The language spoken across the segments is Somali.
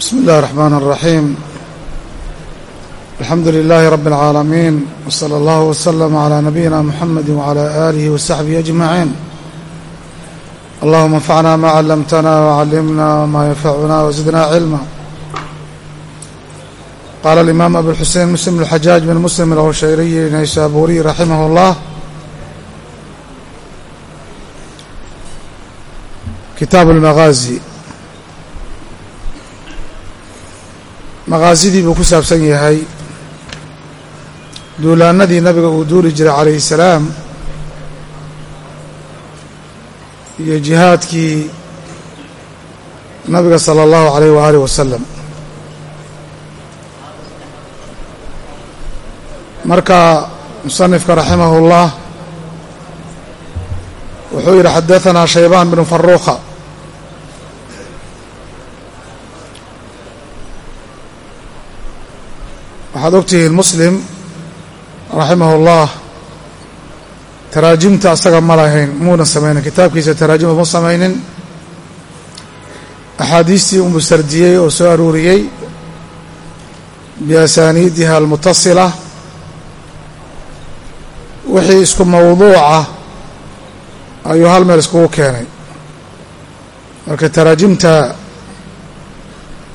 بسم الله الرحمن الرحيم الحمد لله رب العالمين وصلى الله وسلم على نبينا محمد وعلى آله وصحبه أجمعين اللهم انفعنا ما علمتنا وعلمنا ما ينفعنا وزدنا علما قال الإمام أبو الحسين مسلم الحجاج بن مسلم العشيري نيسابوري رحمه الله كتاب المغازي maqaasidii buu ku saabsan yahay. Duulaanadii nabiga uu duuli jiray calayhi salaam iyo jihaadkii nabiga sala allahu alayh waaalih wasalam marka musanifka raximah اllah wuxuu yidhi xadaanaa shaybaan bnu faruuqa waxaad ogtihiin muslim raximah ullah taraajimta asaga ma lahayn muuna samaynin kitaabkiisa taraajima ma samaynin. Axaadiistii unbuu sardiyey oo soo aruuriyey biasaaniidiha almutasila wixii isku mawduuca ayuu hal meel iskugu keenay. Marka taraajimta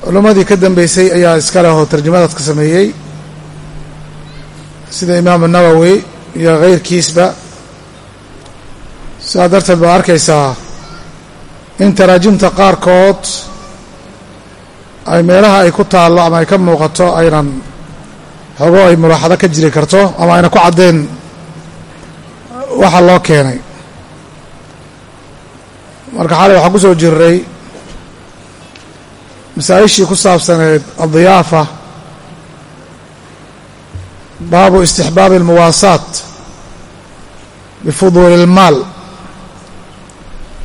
culimmadii ka dambeysay ayaa iska leh oo tarjamadaadka sameeyey sida imaamu nawowi iyo kayrkiisba sidaa darteed baa arkaysaa in taraajimta qaarkood ay meelaha ay ku taallo ama ay ka muuqato aynan xogo ay mulaaxado ka jiri karto ama ayna ku caddeen waxa loo keenay. Marka xalay waxaa ku soo jiray masaa-ishii ku saabsaneed addiyaafa baabu istixbaabi almuwaasaat bifuduuli ilmaal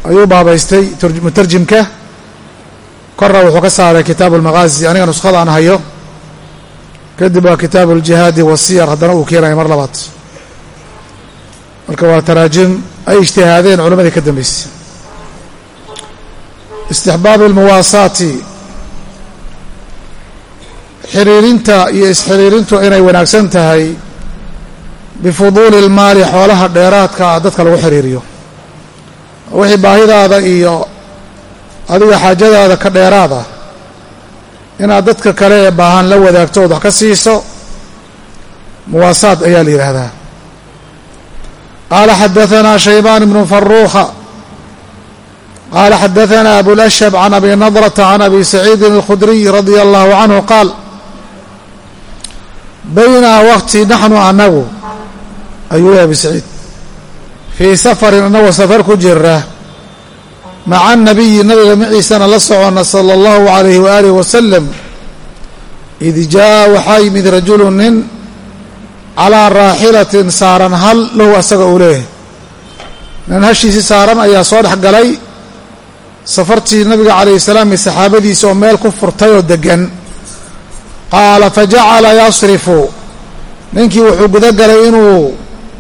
ayuu baabaystay mutarjimka. Korna wuxuu ka saaray kitaabu almaqaazi aniga nuskhada aan hayo kadib waa kitaabu aljihaadi wasiyar haddana uu keenaya mar labaad. Marka waa taraajim ay ijtihaadeen culammadii ka dambeysay istixbaabi almuwaasaati xiriirinta iyo isxiriirintu inay wanaagsan tahay bifuduuli ilmaali xoolaha dheeraadka dadka lagu xiriiriyo. Wixii baahidaada iyo adiga xaajadaada ka dheeraada inaad dadka kale ee baahan la wadaagto ood wax ka siiso muwaasaad ayaa la yidhaahdaa. Qaala xadaanaa shaybaan ibnu faruuqa qaala xadaanaa abulashab can abi nadrata can abi saciidin alkhudriy radia allahu canhu qaal baynaa waqti naxnu annagu ayuu abi saciid fii safarin annagoo safar ku jira maca anabiyi nabiga maciisana la soconna sala allahu calayhi waaalih wasalam id jaa'a waxaa yimid rajulu nin calaa raaxilatin saaran hal lahu asaga uu leeyahay. Nin hashiisii saaran ayaa soo dhex galay safartii nabiga calayhi salaam iyo saxaabadiisa oo meel ku furtay oo deggan qaala fajacala yasrifu. Ninkii wuxuu guda galay inuu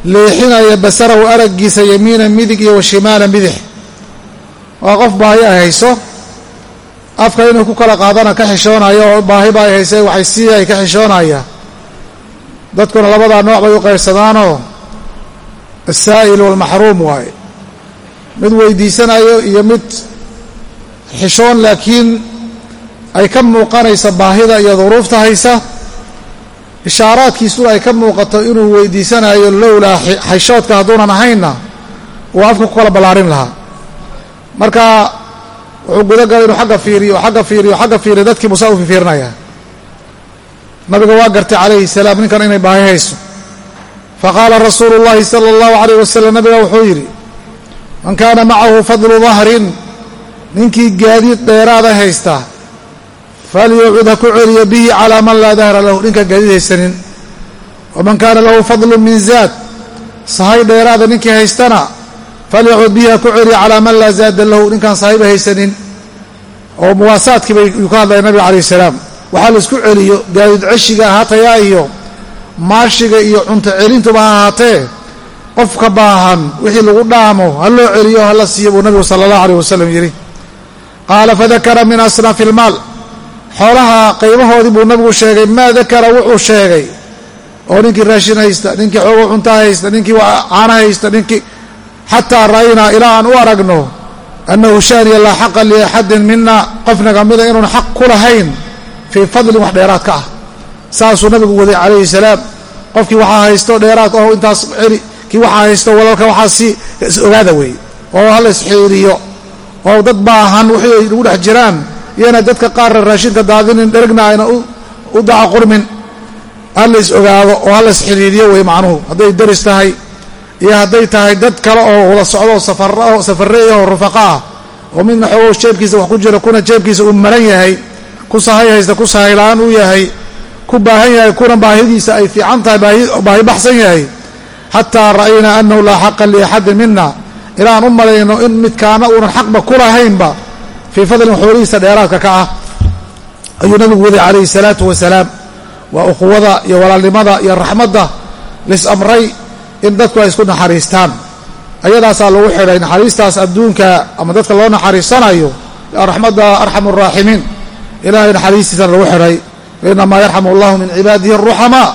leexinayo basarahu araggiisa yamiina midig iyo washimaala midix. Waa qof baahi ay hayso. Afka inuu ku kala qaadana ka xishoonayo oo baahiba ay hayse waxay sii ka xishoonaya. Dadkuna labadaa nooc bay u qaybsadaanoo asaa'il walmaxruum waaye mid weydiisanayo iyo mid xishoon laakiin ay ka muuqanaysa baahida iyo duruufta haysa ishaaraadkiisuna ay ka muuqato inuu weydiisanayo lowlaa xayshoodka hadduunan ahaynna uu afka ku kala ballaarin lahaa. Marka wuxuu gudagalay inuu agga fiiriyo agga fiiriyo agga fiiriyo dadkii musa u fiirinaya. Nabiga waa gartay calayhi salaam ninkan inay baahi hayso. Faqaala rasuulu llahi sala allahu calayh wasalam nabiga wuxuu yidhi man kaana macahu fadlu dahrin ninkii gaadiid dheeraada haysta falyucud ha ku celiyo bihi calaa man laa dahra lahu ninkaan gaadiid haysanin waman kaana lahu fadlu min zaad sahay dheeraada ninkii haystana falyucud bihi ha ku celiyo calaa man laa zaada lahu ninkaan sahayba haysanin oo muwaasaadkii bayuu ka hadlaya nabiga calayh salaam waxaa la isku celiyo gaadiid ceshiga ahaatayaa iyo maashiga iyo cunto celintuba ha ahaatee qofka baahan wixii lagu dhaamo ha loo celiyo hala siiyo buu nabigu sala allahu aleyh wasalam yidhi qaala fadakara min asnafi ilmaal xoolaha qaybahoodii buu nabigu sheegay maa dakara? Wuxuu sheegay oo ninkii raashin haysta ninkii xoogo cuntaa haysta ninkii caana haysta ninkii xataa ra'aynaa ilaa aan u aragno annahu shaaniya laa xaqa liaxadin mina qofnaga mida inuun xaq ku lahayn fii fadlin wax dheeraad ka ah. Saasuu nabigu waday calayhi salaam. Qofkii waxaa haysto dheeraad oh intaas celi kii waxaa haysto walaalka waxaa si is ogaada weeye. Oo hala isxiiriyo oo dad baahan wixii ay lagu dhex jiraan iyana dadka qaarna raashinka daadinin dherigna ayna u daca qurmin. Hala is ogaado oo hala isxiriiriyo wey macnuhu. Hadday daris tahay iyo hadday tahay dad kale oo wada socdo safarreey oo rufaqa ah oo midna xoogow jeebkiisa wax ku jira kuna jeebkiisa uu maran yahay ku sahay haysta ku sahayla-aan uu yahay ku baahan yahay kuna baahidiisa ay fiican tahay baahi baxsan yahay. Xataa ra'aynaa annahu laa xaqa liaxadin mina ilaan u malayno in midkaana uunan xaqba ku lahaynba fii fadlin xoolihiisa dheeraadka ka ah. Ayuu nabigu waday calayhi salaatu wasalaam waa ukhuwada iyo walaalnimada iyo raxmadda lisamray in dadku ay isku naxariistaan. Ayadaasaa lagu xidhay naxariistaas adduunka ama dadka loo naxariisanayo raxmadda arxamu araaximiin ilaahay naxariistiisana lagu xidhay. Inamaa yarxamu allahu min cibaadihi aruxamaa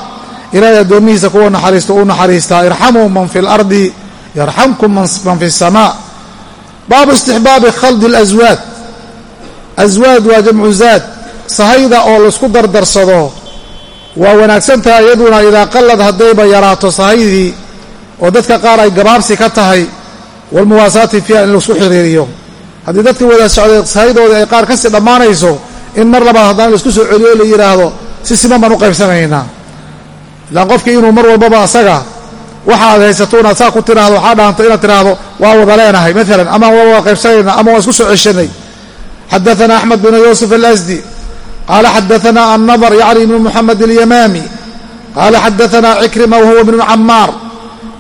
ilaahay addoomihiisa kuwa naxariisto uu naxariistaa irxamuu man fi lardi yarxamkum man fi samaa. Baabu istixbaabi khaldi اlaswaad aswaad waa jamcu zaad. Sahayda oo la isku dardarsado waa wanaagsan tahay iyaduna idaa qallad haddayba yaraato sahaydii oo dadka qaar ay gabaabsi ka tahay walmuwaasaati fiiha in la isku xiriiriyo. Haddii dadka wada socday sahaydoodii ay qaar ka sii dhammaanayso in mar labaad haddana la isku soo celiyo la yidhaahdo si siman baan u qaybsanaynaa ilaan qofkii inuu mar walbaba asaga waxaad haysato inaad saa ku tiraahdo waxaa dhaanto inaad tiraahdo waa wada leenahay maalan ama waa wada qaybsanayna ama waa isku soo ceshanay xadaana axmed bn yuusuf alasdi qaala xadaana annadr yacni ibnu muxamed alyamaami qaala xadaana cikrima wahuwa bnu camaar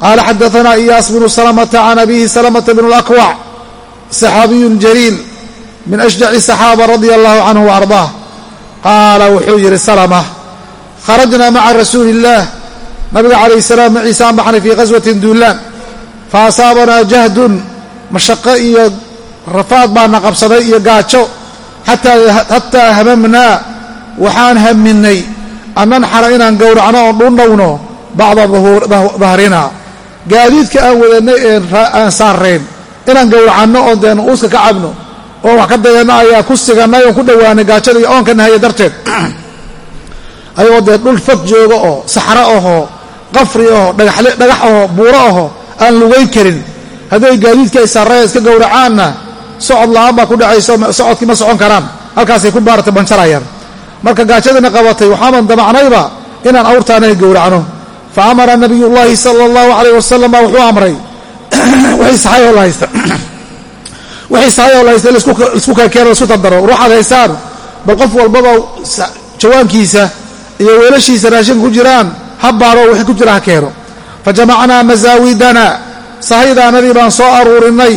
qaala xadaana iyaas bnu salamata can abihi salamata bn اlakwac saxaabiyun jaliil min ashjaci saxaaba radia allahu canhu waardaah qaala wuxuu yidhi salama kharajna maca rasuuli اllah nabiga calayh salaam maciise aan baxnay fii qaswatin duulaan fa asaabanaa jahdun mashaqo iyo rafaad baana qabsaday iyo gaajo. Xataa hamamnaa waxaan haminay an nanxara inaan gowracno oon dhundhowno bacda dahrina. Gaadiidka aan wadanay aan saarayn inaan gowracanno oon deen uuska ka cabno oo wax ka dayanno ayaa ku sigannay oon ku dhowaanay gaajada iyo oonka nahaya darteed. Ayagoo dee dhul fog jooga oo saxro ahoo qafri aho dhagax aho buuro aho aan lugayn karin. Hadday gaadiidkii ay saaraya iska gowracaanna socod la'aan baa ku dhacayso socodkii ma socon karaan. Halkaasay ku baarata banjarayaan. Marka gaajadina qabatay waxaaban damacnayba inaan awrtaanay gowracno. Fa amara nabiy llaahi sala allahu calayh wasalam baa wuxuu amray wixii saxayoo la haysta la isku keeno isku dardaro ruuxaad haysaan bal qof walbaba jawaankiisa iyo weelashiisa raashinka ku jiraan ha baaro wixii ku jira ha keeno. Fa jamacnaa masaawidana sahaydaanadii baan soo aruurinay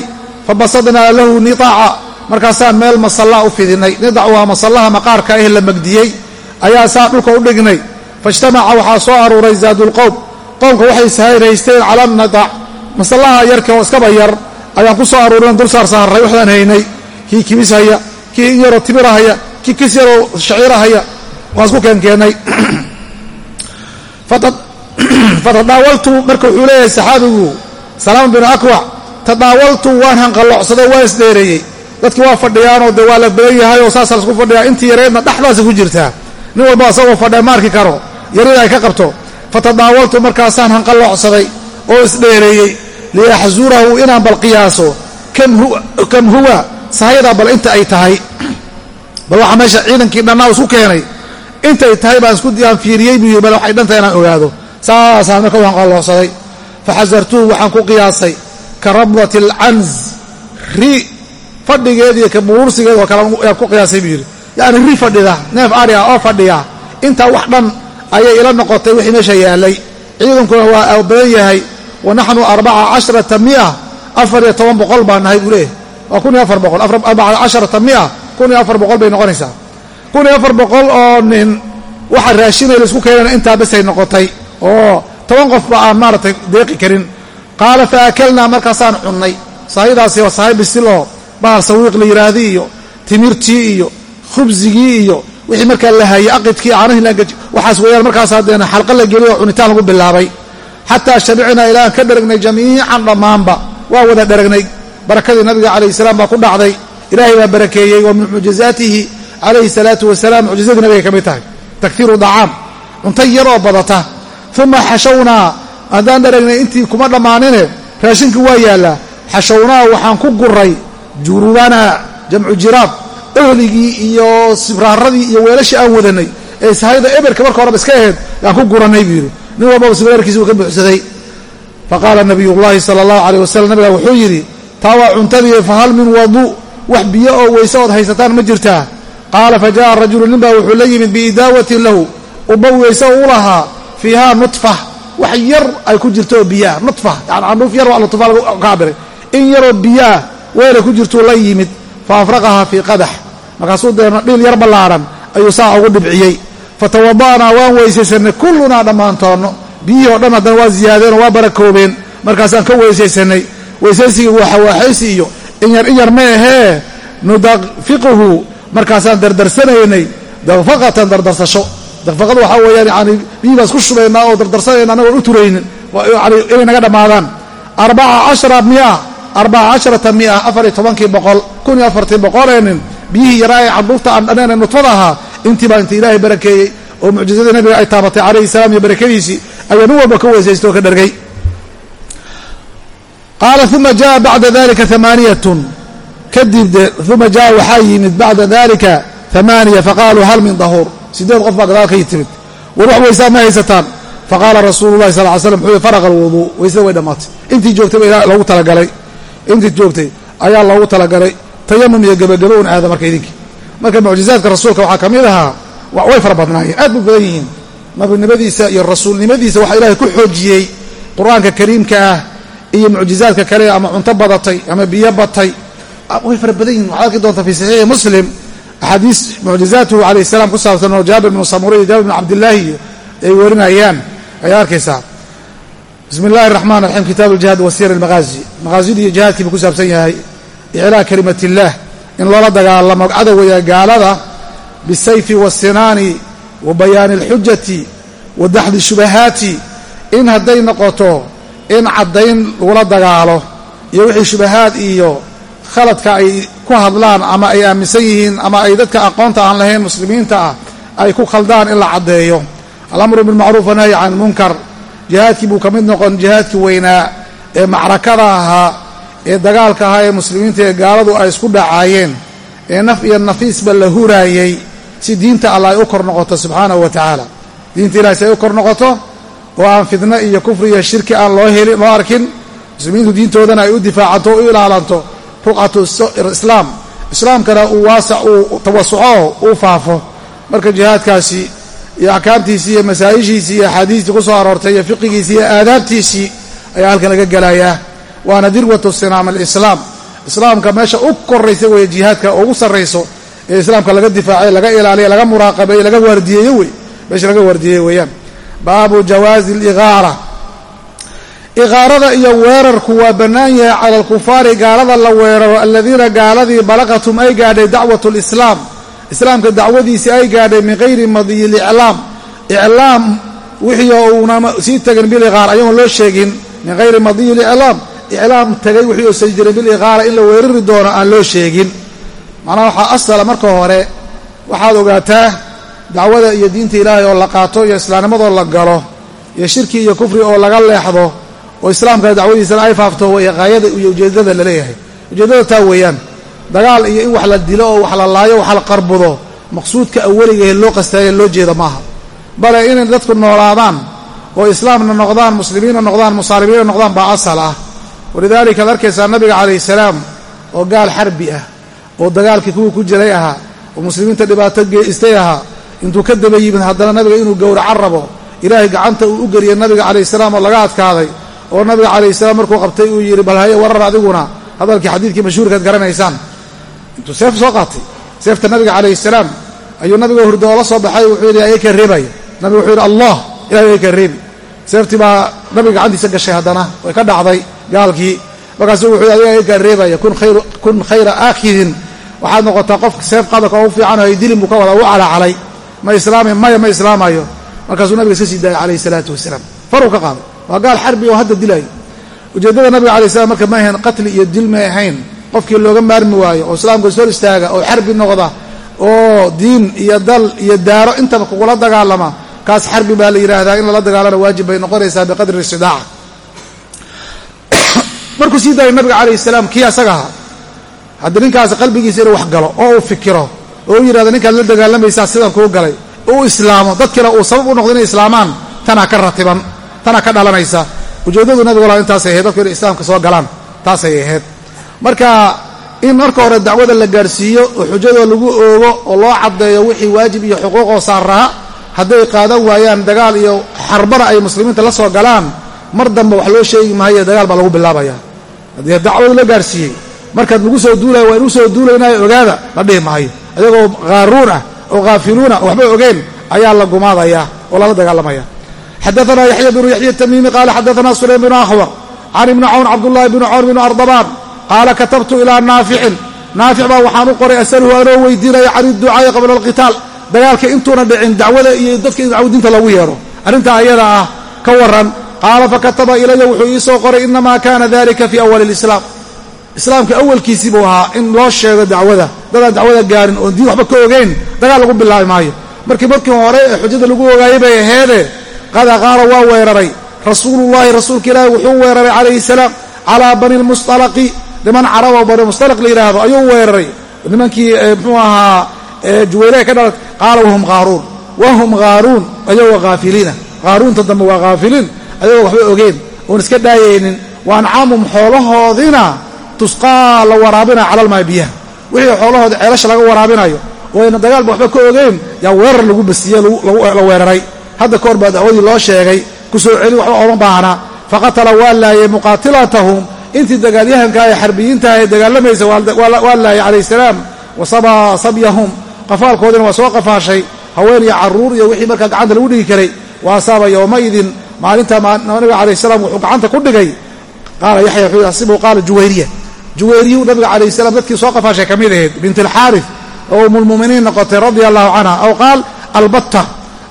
fa basadnaa lahu nitaaca markaasaan meel masallaa u fidinay. Nidac waa masallaha maqaarka ah la magdiyey ayaa saa dhulka u dhignay. Faijtamaca waxaa soo aruuray zaadulqowm qowmka waxay sahayraysteen cala nitac masallaha yarka oo iskaba yar ayaan ku soo aruurin dul saar saarray waxdaan haynay. Kii kibis haya kii in yaroo timira haya kii kis yaroo shaciira haya waan isku keenkeennay fatadaawaltu marka wuxuu leeyahay saxaabigu salaam binu akwac tadaawaltu waan hanqalloocsaday waa isdheereeyey dadkii waa fadhiyaanoo dee waa la badan yahay oo saasa lasku fadhiyaa. Intii yareedna dhexdaasa ku jirtaa. Nin walba asagoo fadhia ma arki karo. Yarida ay ka qabto. Fatadaawaltu markaasaan hanqalloocsaday oo isdheereeyey liaxzurahu inaan bal qiyaaso. Kam huwa sahaydaa bal inta ay tahay. Bal waxaa meesha ciidankii dhannaa isku keenay. Intay tahay baan iskuaan fiiriyey buu yii bal waxay dhantahay inaan ogaado. Saasaan marka u hanqalloocsaday faxasartuhu waxaan ku qiyaasay ka rabdati alcanz ri fadhigeed iyo ka buursigeed oo kale ayaan ku qiyaasay buu yidhi. Yacni ri fadhida neef ari ah oo fadhiya intaa wax dhan ayay ila noqotay wixii meesha yaallay ciidankuna waa badan yahay wa naxnu arbaca casharata mia? Afar iyo toban boqol baan nahay buu leeyahy waa kun iyo afar boqol. Arbaca casharata mia? Kun iyo afar boqol bay noqonaysaa. Kun iyo afar boqol oo nin waxa raashinay la isku keenana intaa basay noqotay. Oo toban qofba aan maaragtay deeqi karin qaala fa akalnaa markaasaan cunnay. Sahaydaasi waa sahay bisil oo bahal sawiiq la yidhaahdi iyo timirtii iyo khubsigii iyo wixii markaa la hayay aqidkii laangaji waxaas weeyaan markaas haddeena xalqa la geliy oo cunitaan lagu bilaabay. Xataa shabicnaa ilaahan ka dheragnay jamiican dhammaanba waa wada dheragnay barakadii nabiga calayhi salaam baa ku dhacday. Ilaahay baa barakeeyey wa min mucjizaatihi calayhi salaatu wasalaam mucjizadii nabiga ka mid tahay. Takfiiru dacaam cunto yar oo badata. Uma xashawnaa haddaan dheragnay intii kuma dhammaanine raashinkii waa yaallaa. Xashawnaa waxaan ku guray jurubana jamcu jiraab ohligii iyo sibraaradii iyo weelashii aan wadanay ee sahayda eberka marka horeba iska aheyd yaan ku guranay buu yidhi. Nin walbaba sibraarkiisi uu ka buuxsaday. Faqaala nabiy llahi sala allahu aleyh wasalam nabiga wuxuu yidhi taa waa cuntadii fahal min wadu wax biyo oo weyse ood haysataan ma jirtaa? Qaala fa ja'a rajulu nin baa wuxuu la yimid biidaawatin lahu uba weyse u lahaa fiiha nutfa wax yar ay ku jirto oo biyaah nutfa yani candhuuf yar waa nutfa lagu kaabiray in yaroo biyaah weelay ku jirtuu la yimid fa afraqahaa fii qadax. Markaasuu deena dhiil yar ballaadhan ayuu saa ugu dhibciyey. Fatawada'naa waan weysaysanay kullunaa dhammaantoonno biyihii oo dhan haddana waa ziyaadeenoo waa barakoobeen markaasaan ka weysaysanay weysaysigii waxawaaxaysi iyo inyar inyar ma ahee nudafiquhu markaasaan dardarsanaynay dafaqatan dardarsasho dafaqadu waxaa weeyaan yani biyii baan isku shubaynaa oo dardarsanayna anagoon u turaynin? Inay naga dhammaadaan arbaca cashara mia arbaca casharata mia afar iyo tobankii boqol kun iyo afartii boqoleenin biyihii yaraa ee candhuufta aan dhaneen ee nudfada ahaa intii baa inta ilaahay barakeeyey oo mucjizadii nabiga ay taabatay calayhi salaam iyo barakadiisii ayaa nin walba ka weysaysta oo ka dhargay. Qaala uma jaa bacda dalika amaaniyatun kadib de uma jaa waxaa yimid bacda dalika amaaniya faqaaluu hal min dahuur sideed qof baa gadaal ka timid. War wax weysaa ma haysataan. Faqaala rasuulu lahi sal ly slam wuxuu faraqa alwuduu weysada way dhammaatay. Intii joogtay baa loogu talagalay. Intii joogtay ayaa loogu talagalay. Tayamum iyo gebagabo un aada marka idinkii marka mucjizaadka rasuulka waxaa ka mid ahaa way fara badnaayeen aad bay badan yihiin. Nabinimadiisa iyo rasuulnimadiisa waxaa ilaahay ku xoojiyey. Qur'aanka kariimka ah iyo mucjizaadka kale ama cunto badatay ama biyo batay. Way fara badan yihiin waxaad arki doontaa fi saxiixi muslim axaadiis mucjizaatuhu calayh salaam ku saabsan oo jaabir bnu samura iyo jaabir bnu cabdillaahi ay warinayaan. Ayaa arkaysaa. Bismi illahi araxmaan raxiim kitaabu ljihaad wa siyar almaqaazi. Iyo jihaadkii buu ku saabsan yahay. Iclaa kalimat illaah in loola dagaalamo cadowaya gaalada bisayfi waasinaani wa bayaani alxujati wa daxdi shubahaati. In hadday noqoto in caddayn lagula dagaalo iyo wixii shubahaad iyo khaladka ay ku hadlaan ama ay aaminsan yihiin ama ay dadka aqoonta aan lahayn muslimiinta ah ay ku khaldaan in la caddeeyo. Alamru bilmacruuf wanahyi can ilmunkar jihaadkii buu ka mid noqon jihaadkii weynaa ee macrakada ahaa ee dagaalka ahaa ee muslimiinta ee gaaladu ay isku dhacaayeen ee naf iyo nafiisba la huraayey si diinta allah ay u kor noqoto subxaanahu wa tacaala diinta ilahay si ay u kor noqoto oo aan fidno iyo kufri iyo shirki aan loo helin loo arkin muslimiintu diintoodana ay u difaacanto o u ilaalanto ruqcatu islaam. Islaamkana uu waasac uu tawasuco uu faafo. Marka jihaadkaasi iyo axkaamtiisii iyo masaa'ishiisii iyo axaadiistii ku soo aroortay iyo fiqigiisii iyo aadaabtiisii ayaa halkan laga gelayaa waana dirwatu sinaam alislaam. Islaamka meesha u koraysa weeye jihaadka ugu sarrayso ee islaamka laga difaacay laga ilaaliya laga muraaqabeeye laga waardiyeeyo wey meesha laga waardiyeeyo weeyaan. Baabu jawaazi aligaara iqaarada iyo weerarku waa bannaan yahay cala alkufaari gaalada la weeraro aladiina gaaladii balaqatum ay gaadhay dacwat lislaam islaamka dacwadiisii ay gaadhay min hayri madiyi liclaam iclaam wixii uuna sii tegin biliqaar ayagoon loo sheegin min hayri madiyi liclaam iclaam tegay wixii oo sii jiray biliqaara in la weerari doono aan loo sheegin. Macnaha waxaa asala marka hore waxaad ogaataa dacwada iyo diinta ilaahay oo la qaato iyo islaamnimadoo la galo iyo shirki iyo kufri oo laga leexdo oo islaamka dacwadiisana ay faafto way iyo ujeeddada la leeyahay. Ujeeddada taa weeyaan dagaal iyo in wax la dilo oo wax la laayo wax la qarbudo maqsuudka aweligahe loo qastaaya loo jeeda maaha. Bale inay dadku noolaadaan oo islaamna noqdaan muslimiinna noqdaan musaalimiinna noqdaan baa asal ah. Walidaalika ad arkaysaa nabiga calayhi salaam oo gaal xarbi ah oo dagaalkii kuwii ku jiray ahaa oo muslimiinta dhibaato geystay ahaa. Intuu ka daba yimid haddana nabiga inuu gowracan rabo ilaahay gacanta uu u geliyey nabiga calayhi salaam oo laga adkaaday oo nabiga calayhi salaam markuu qabtay uu yidhi bal haye warar adiguna hadalkii xadiidkii mashhuurkaad garanaysaan. Intuu seef soo qaatay seefta nabiga calayhi salaam ayuu nabiga hurdo oo la soo baxay wuxuu yidhi ayay ka reebaya nabiga wuxuu yidhi allah ilahay ay ka reebi seeftii baa nabiga gacantiisa gashay haddana way ka dhacday gaalkii. Markaasuu wuxuu adiga ay ka reebaya kun khayra aakhidin. Waxaad noqotaa qof seef qadarka oo u fiicanoo haydilin buu ka wada u calacalay. Ma islaamay maya ma islaamayo. Markaasuu nabiga iska sii daayay calayhi salaatu wasalaam. Faruu ka qaaday waa gaal xarbi oo hadda dilaayo ujeeddada nabiga alay slam marka ma ahayn qatli iyo dil may ahayn. Qofkii looga maarmi waayo oo islaamka sor istaaga oo xarbi noqda oo diin iyo dal iyo daaro intaba kugula dagaalama kaas xarbi baa la yidhaahdaa in lala dagaalana waajib bay noqonaysaa biqadri istidaaca markuu sii daayay nabiga calayhi salaam kii asaga ahaa haddii ninkaasi qalbigiisa inuu wax galo oo uu fikiro oo u yidhahdo ninkaad la dagaalamaysaa sidan kuu galay uu islaamo dadkina uu sabab u noqdo inay islaamaan tanaa ka ratiban tanaa ka dhalanaysa. Ujeeddadu nabigu wala intaasay ahayd dadku inay islaamka soo galaan taasay ahayd. Marka in marka hore dacwada la gaadhsiiyo oo xujadoo lagu oogo oo loo caddeeyo wixii waajib iyo xuquuqoo saaraha hadday qaadan waayaan dagaal iyo xarbana ay muslimiinta la soo galaan mar dambe wax loo sheegi maayo dagaal baa lagu bilaabaya. Haddii dacwadu la gaadhsiiyey markaad lagu soo duulaya waa inuu soo duulaynayo ogaada la dhihi maayo. Ayagoo qaaruun ah oo khaafiluuna oo waxba ogeen ayaa la gumaadaya oo lala dagaalamaya xadaana yaxya bnu yaxya tamiimi qaala xadaana sulaym bnu akhwar can ibni cawn cabdullahi bni cawn bnu ardabaan qaala katabtu ilaa naaficin naafic baa waxaan u qoray asaluhu anoo weydiinaya can idducaa'i qabla alqitaal dagaalka intuuna dhicin dacwada iyo dadka in dacwadiinta lagu yeedho arrintaa ayada ah ka waran qaala fakataba ilaya wuxuu ii soo qoray inamaa kana dalika fii awali lislaam islaamka awalkiisii buu ahaa in loo sheego dacwada dadaan dacwada gaarin oon diin waxba ka ogeyn dagaal lagu bilaabi maayo markii markii hore ee xujada lagu ogaayay bay aheede qad aqaara waa weeraray. Rasuulullahi rasuulka ilaahi wuxuu weeraray calayhi salaam calaa bani lmustalaqi niman carab oo bani mustalaq la yidhaahdo ayuu weeraray. Nimankii muxuu ahaa juwaylaha ka dhalat qaala wahum qaaruun. Wahum qaaruun ayagoo haafiliina qaaruunta dambe waa haafiliin ayagoo waxba ogeen. Oon iska dhaayaynin wa ancaamum xoolahoodiina tusqaa la waraabinaya calalmaa biyaha. Wixii xoolahooda ceelasha laga waraabinayo oo ayna dagaalba waxba ka ogeyn yaa weerar lagu basiye la weeraray hadda kahor baa dacwadii loo sheegay ku soo celi waxba ooma baahna. Faqatala waa laayay muqaatilatahum. Intii dagaalyahanka ee xarbiyiinta ee dagaalamaysa waa laayay calayh salaam wa sabaa sabyahum. Qafaalkoodina waa soo qafaashay. Haween iyo carruur iyo wixii markaa gacanta lagu dhigi karay. Wa asaaba yowmaidin maalinta nabiga calayh salaam wuxuu gacanta ku dhigay. Qaala yaxya wuxuu asibu qaala juwayriya. Juwayriyu nabiga calayh salaam dadkii soo qafaashay ka mid ahayd. Bint alxaarif oo umulmuminiin noqotay radia allahu canha. Aw qaal albatta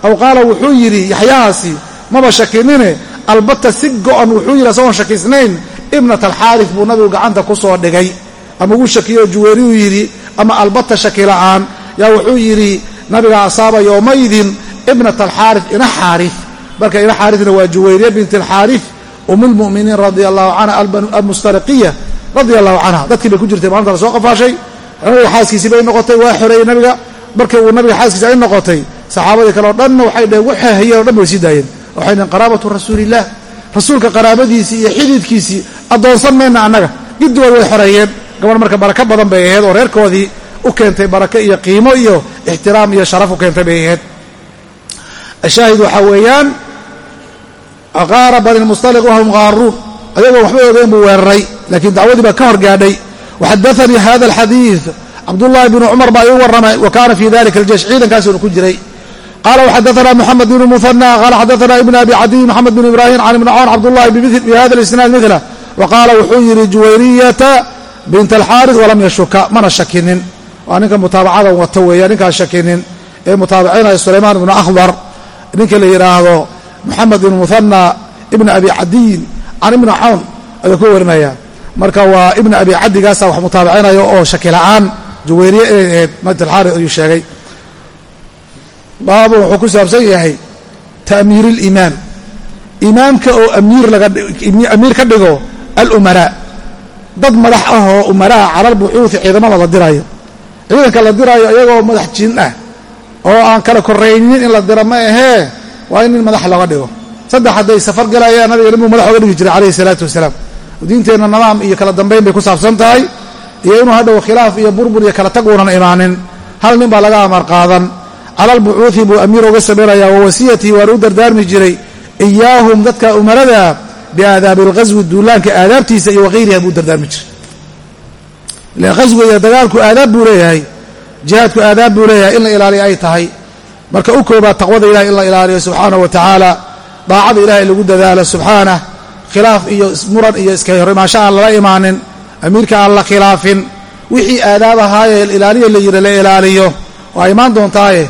aw qaala wuxuu yidhi yaxyahaasi maba shakinine albatta si go'an wuxuu yidhi asagoon shakisnayn ibnat alxaarif buu nabigu gacanta ku soo dhigay. Ama ugu shakiyo juweyriyuu yidhi ama albatta shaki la'aan yaa wuxuu yidhi nabiga asaaba yowmaidin ibnat alxaarif ina xaarif. Marka ina xaarifna waa juwayriya bint alxaarif um lmuminiin allahu canha almustariqiya radia allahu canha. Dadkii bay ku jirtay maalinta la soo qafaashay. Nabiga xaaskiisii bay noqotay waa xoreeyey nabiga. Markii uu nabiga xaaskiisi ay noqotay saxaabadii kale o dhanna waxay dheheen waxay hayeen o dhan bay sii daayeen. Waxay dheheen qaraabatu rasuuliillah rasuulka qaraabadiisii iyo xididkiisii addoonsan mayna annaga giddigood way xoreeyeen. Gabadh marka barako badan bay ahayd oo reerkoodii u keentay barako iyo qiimo iyo ixtiraam iyo sharaf u keentay bay ahayd. Ashaahid waxaa weeyaan aqaara bani lmustaliq wahum qaaruun ayagoo waxba ogeen buu weeraray laakiin dacwadii baa ka hor gaadhay waxadaanii hada alxadiid cabdullahi bnu cumar baa ii warramay wa kaana fii dalika aljeysh ciidankaasuna ku jiray qala wxadaana mxamed bn muhanى qala xadaana ibn abi cadiy mxamed bn ibrahim can ibni cawn cabdullahi bihada isnaad mila wa qaala wuxuu yidhi juwayriyata bint alxaaris walam yashuka mana shakinin waa ninka mutaabacadan wato weeya ninkaan shakinin ee mutaabacinaya sulaymaan ibnu akhdar ninka la yidhaahdo moxamed ibn muhanى ibn abi cadiyin can ibni cawn ayuu ku warinaya marka waa ibn abi cadigaasa wax mutaabacinaya oo shaki la'aan juwayriye inay ahayd bint alxaaris ayuu sheegay baabu wuxuu ku saabsan yahay ta'miir اlimaam imaamka oo amiir ka dhigo alumaraa dad madax ah oo umaraa calal lbuxuudi ciidamada la dirayo. Ciidanka la dirayo iyagoo madax jin ah oo aan kala korraynin in la dira ma ahee waa in nin madax loga dhigo. Saddex hadday safar galayaan nabiga nibuu madax oga dhigi jiray calayhi salaatu wasalaam. Diinteenna nadaam iyo kala dambeyn bay ku saabsan tahay iyo inuu hadhow khilaaf iyo burbur iyo kala tag uunan imaanin. Hal nin baa laga amar qaadan cala albucuuhi buu amiir uga samaynayaa wa wasiyatii waana u dardaarmi jiray iyaahum dadka umarada biaadaabi alghaswi duulaanka aadaabtiisa iyo waqayriha buu dardaarmi jiray. Ilan qaswiga iyo dagaalku aadaab buu leeyahay jihaadku aadaab buu leeyahay in la ilaaliyo ay tahay. Marka u koobaad taqwada ilahay in la ilaaliyo subxaanahu wa tacaala daacada ilahay lagu dadaalo subxaanah khilaaf iyo muran iyo iska hor imaansho aan lala imaanin amiirka aan la khilaafin wixii aadaab ahaaye ilaaliya la yidhi la ilaaliyo. Waa imaan doontaaye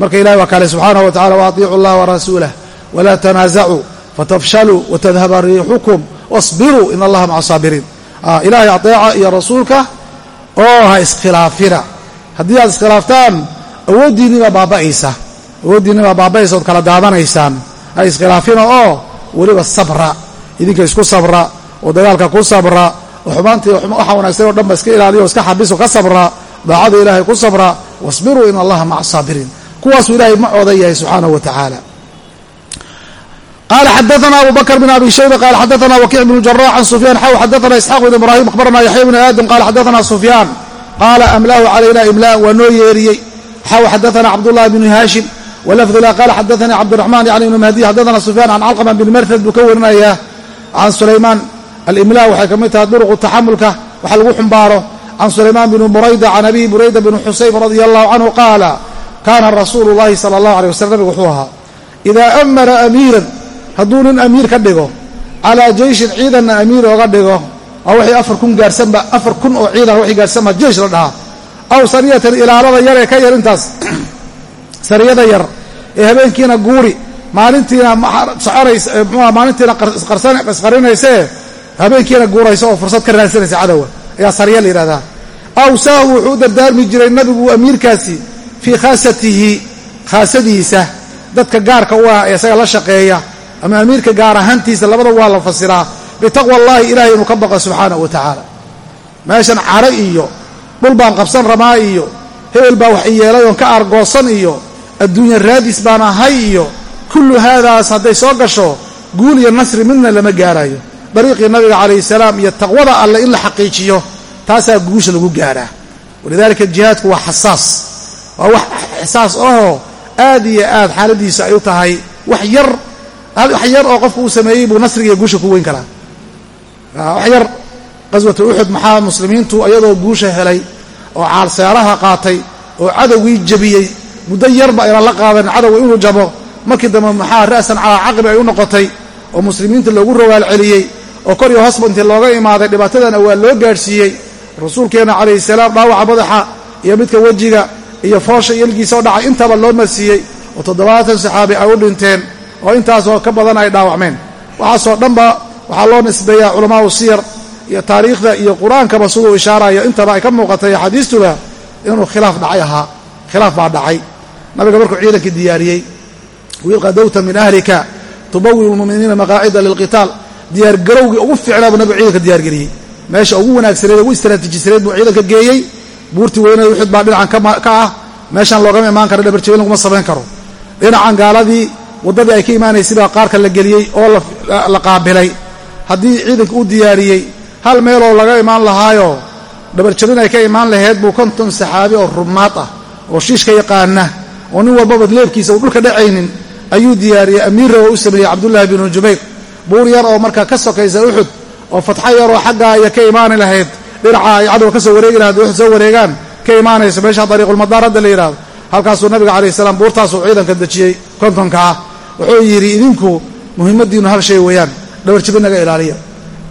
marka ilahi waa kaale subxaanahu wa tacala waatiicu allah warasuulah walaa tanaasacuu fatafshaluu watadhaba riixukum wasbiruu in allaha maca saabiriin. Ilaahay adeeca iyo rasuulka oo ha iskhilaafina. Haddii aad iskhilaaftaan awooddiinni baa baaba'aysa. Awooddiinni baa baaba'aysa ood kala daadanaysaan. Ha iskhilaafina oo weliba sabra. Idinka isku sabra oo dagaalka ku sabra oo xumaantii waxa wanaagsan o dhan ba iska ilaaliya o iska xabiso ka sabra daacada ilaahay ku sabra wasbiruu in allaha maca saabiriin kuwaasuu ilahay macooda yahay subxaanahu wa tacaala. Qala xadaana abu bakr bn abi shayba qala xadaana wakiic bn jarax can sufyan xaw xadaana isxaaq bn ibrahim akhbarana yaxya bn aadam qala xadaana sufyaan qaala amlahu calayna imlaan waa noo yeeriyey. Xaw xadaana cabdullahi bn haashim walafdula qala xadaanii cabdiraxman yani ibn mahdi xadaana sufyan can calqama bn marhad buu ka warinayaa can sulaymaan. Alimla waxay ka mid tahay duruqu taxamulka waxa lagu xumbaaro. Can sulaymaan bn burayda can abi burayda bn xusayb radia allahu canhu qaala kaana rasuulu llahi sala allahu aleyh waslm nabigu wuxuu ahaa idaa amara amiiran hadduu nin amiir ka dhigo calaa jeyshin ciidanna amiir ooga dhigo waa wixii afar kun gaarsanba afar kun oo ciidan wixii gaarsanba jeysh la dhahaa aw sariyatan ilaalada yar ee ka yar intaas sariyada yar ee habeenkiina guuri maalintiina soconaysa mxuuha maalintiina isqarinaysee habeenkiina guuraysa oo fursad ka raadsanaysa cadowa ayaa sariya la yidhahdaa aw saahu wuxuu u dardaarmi jiray nabigu amiirkaasi fii khaasatihi khaasadiisa dadka gaarka u ah ee isaga la shaqeeya ama amiirka gaar ahaantiisa labada waa la fasiraa bitaqwa allahi ilahay inuu ka baqo subxaanahu wa tacaala. Meeshan caro iyo dhul baan qabsan ramaa iyo hebel baa wax iyeelay oon ka aargoosan iyo adduunya raadis baan ahay iyo kullu haadaas hadday soo gasho guul iyo nasri midna lama gaarayo. Dariiqii nabiga calayhi salaam iyo taqwada alleh in la xaqiijiyo taasaa guusha lagu gaaraa. Walidaalika jihaadku waa xasaas waa wax xisaas ahoo aad iyo aad xaaladiisu ay u tahay wax yar. Wax yar oo qofku uu sameeyey buu nasriga guusha ku weyn karaa. Wax yar. Qaswata uxud maxaa muslimiintu iyadoo guusha helay oo caalseeraha qaatay oo cadowgii jabiyey? Muddo yarba aynan la qaadan cadowga inuu jabo. Markii dambe maxaa ra'san calaa caqbi ay u noqotay oo muslimiinta loogu rawaal celiyey oo kor iyo hoosba intii looga imaaday dhibaatadana waa loo gaadhsiiyey. Rasuulkeenna calayhi salaam dhaawaca madaxa iyo midka wejiga iyo foosha iyo ilgiisa oo dhacay. Intaba loo marsiiyey oo toddobaatan saxaabi ay u dhinteen oo intaasoo ka badan ay dhaawacmeen. Waxaasoo dhanba waxaa loo nisbeeyaa culamaau siyar iyo taariikhda iyo qur'aankaba siduu ishaarayo intaba ay ka muuqatay axaadiistuba inuu khilaaf dhacay ahaa. Khilaaf baa dhacay. Nabiga markuu ciidankii diyaariyey wiid qadowta min ahlika tubawi lmuminiina maqaacida lilqitaal. Diyaargarowgii ugu fiicnaa buu nabigu ciidanka diyaargeliyey meesha ugu wanaagsaneed ugu istraatiijisaneed buu ciidanka geeyey buurtii weynada uxud baa dhinacan ka ah. Meeshaan loogama imaan karo dhabarjabin laguma samayn karo. Dhinacan gaaladii waddadii ay ka imaanaysay baa qaarka la geliyey oo la qaabilay. Haddii ciidanka u diyaariyey hal meeloo laga imaan lahaayo dhabarjabin ay ka imaan laheyd buu konton saxaabi oo rumaad ah oo shiishka yaqaana oo nin walbaba leebkiisa uu dhulka dhacaynin ayuu diyaariyey. Amiirra oo u sameeyey cabdullaahi binu jubayr. Buur yar oo markaa ka sokaysa uxud oo fatxo yaroo xaggaa iyo ka imaani lahayd dhinaca ay cadowga ka soo wareegi lahayd uxud soo wareegaan ka imaanayso meesha dariiqulmadaar hadda la yidhahdo halkaasuu nabiga calayhi salaam buurtaasuu ciidanka dejiyey kontonka ah wuxuu yidhi idinku muhiimadiinu hal shay weeyaan dhabarjabin naga ilaaliya.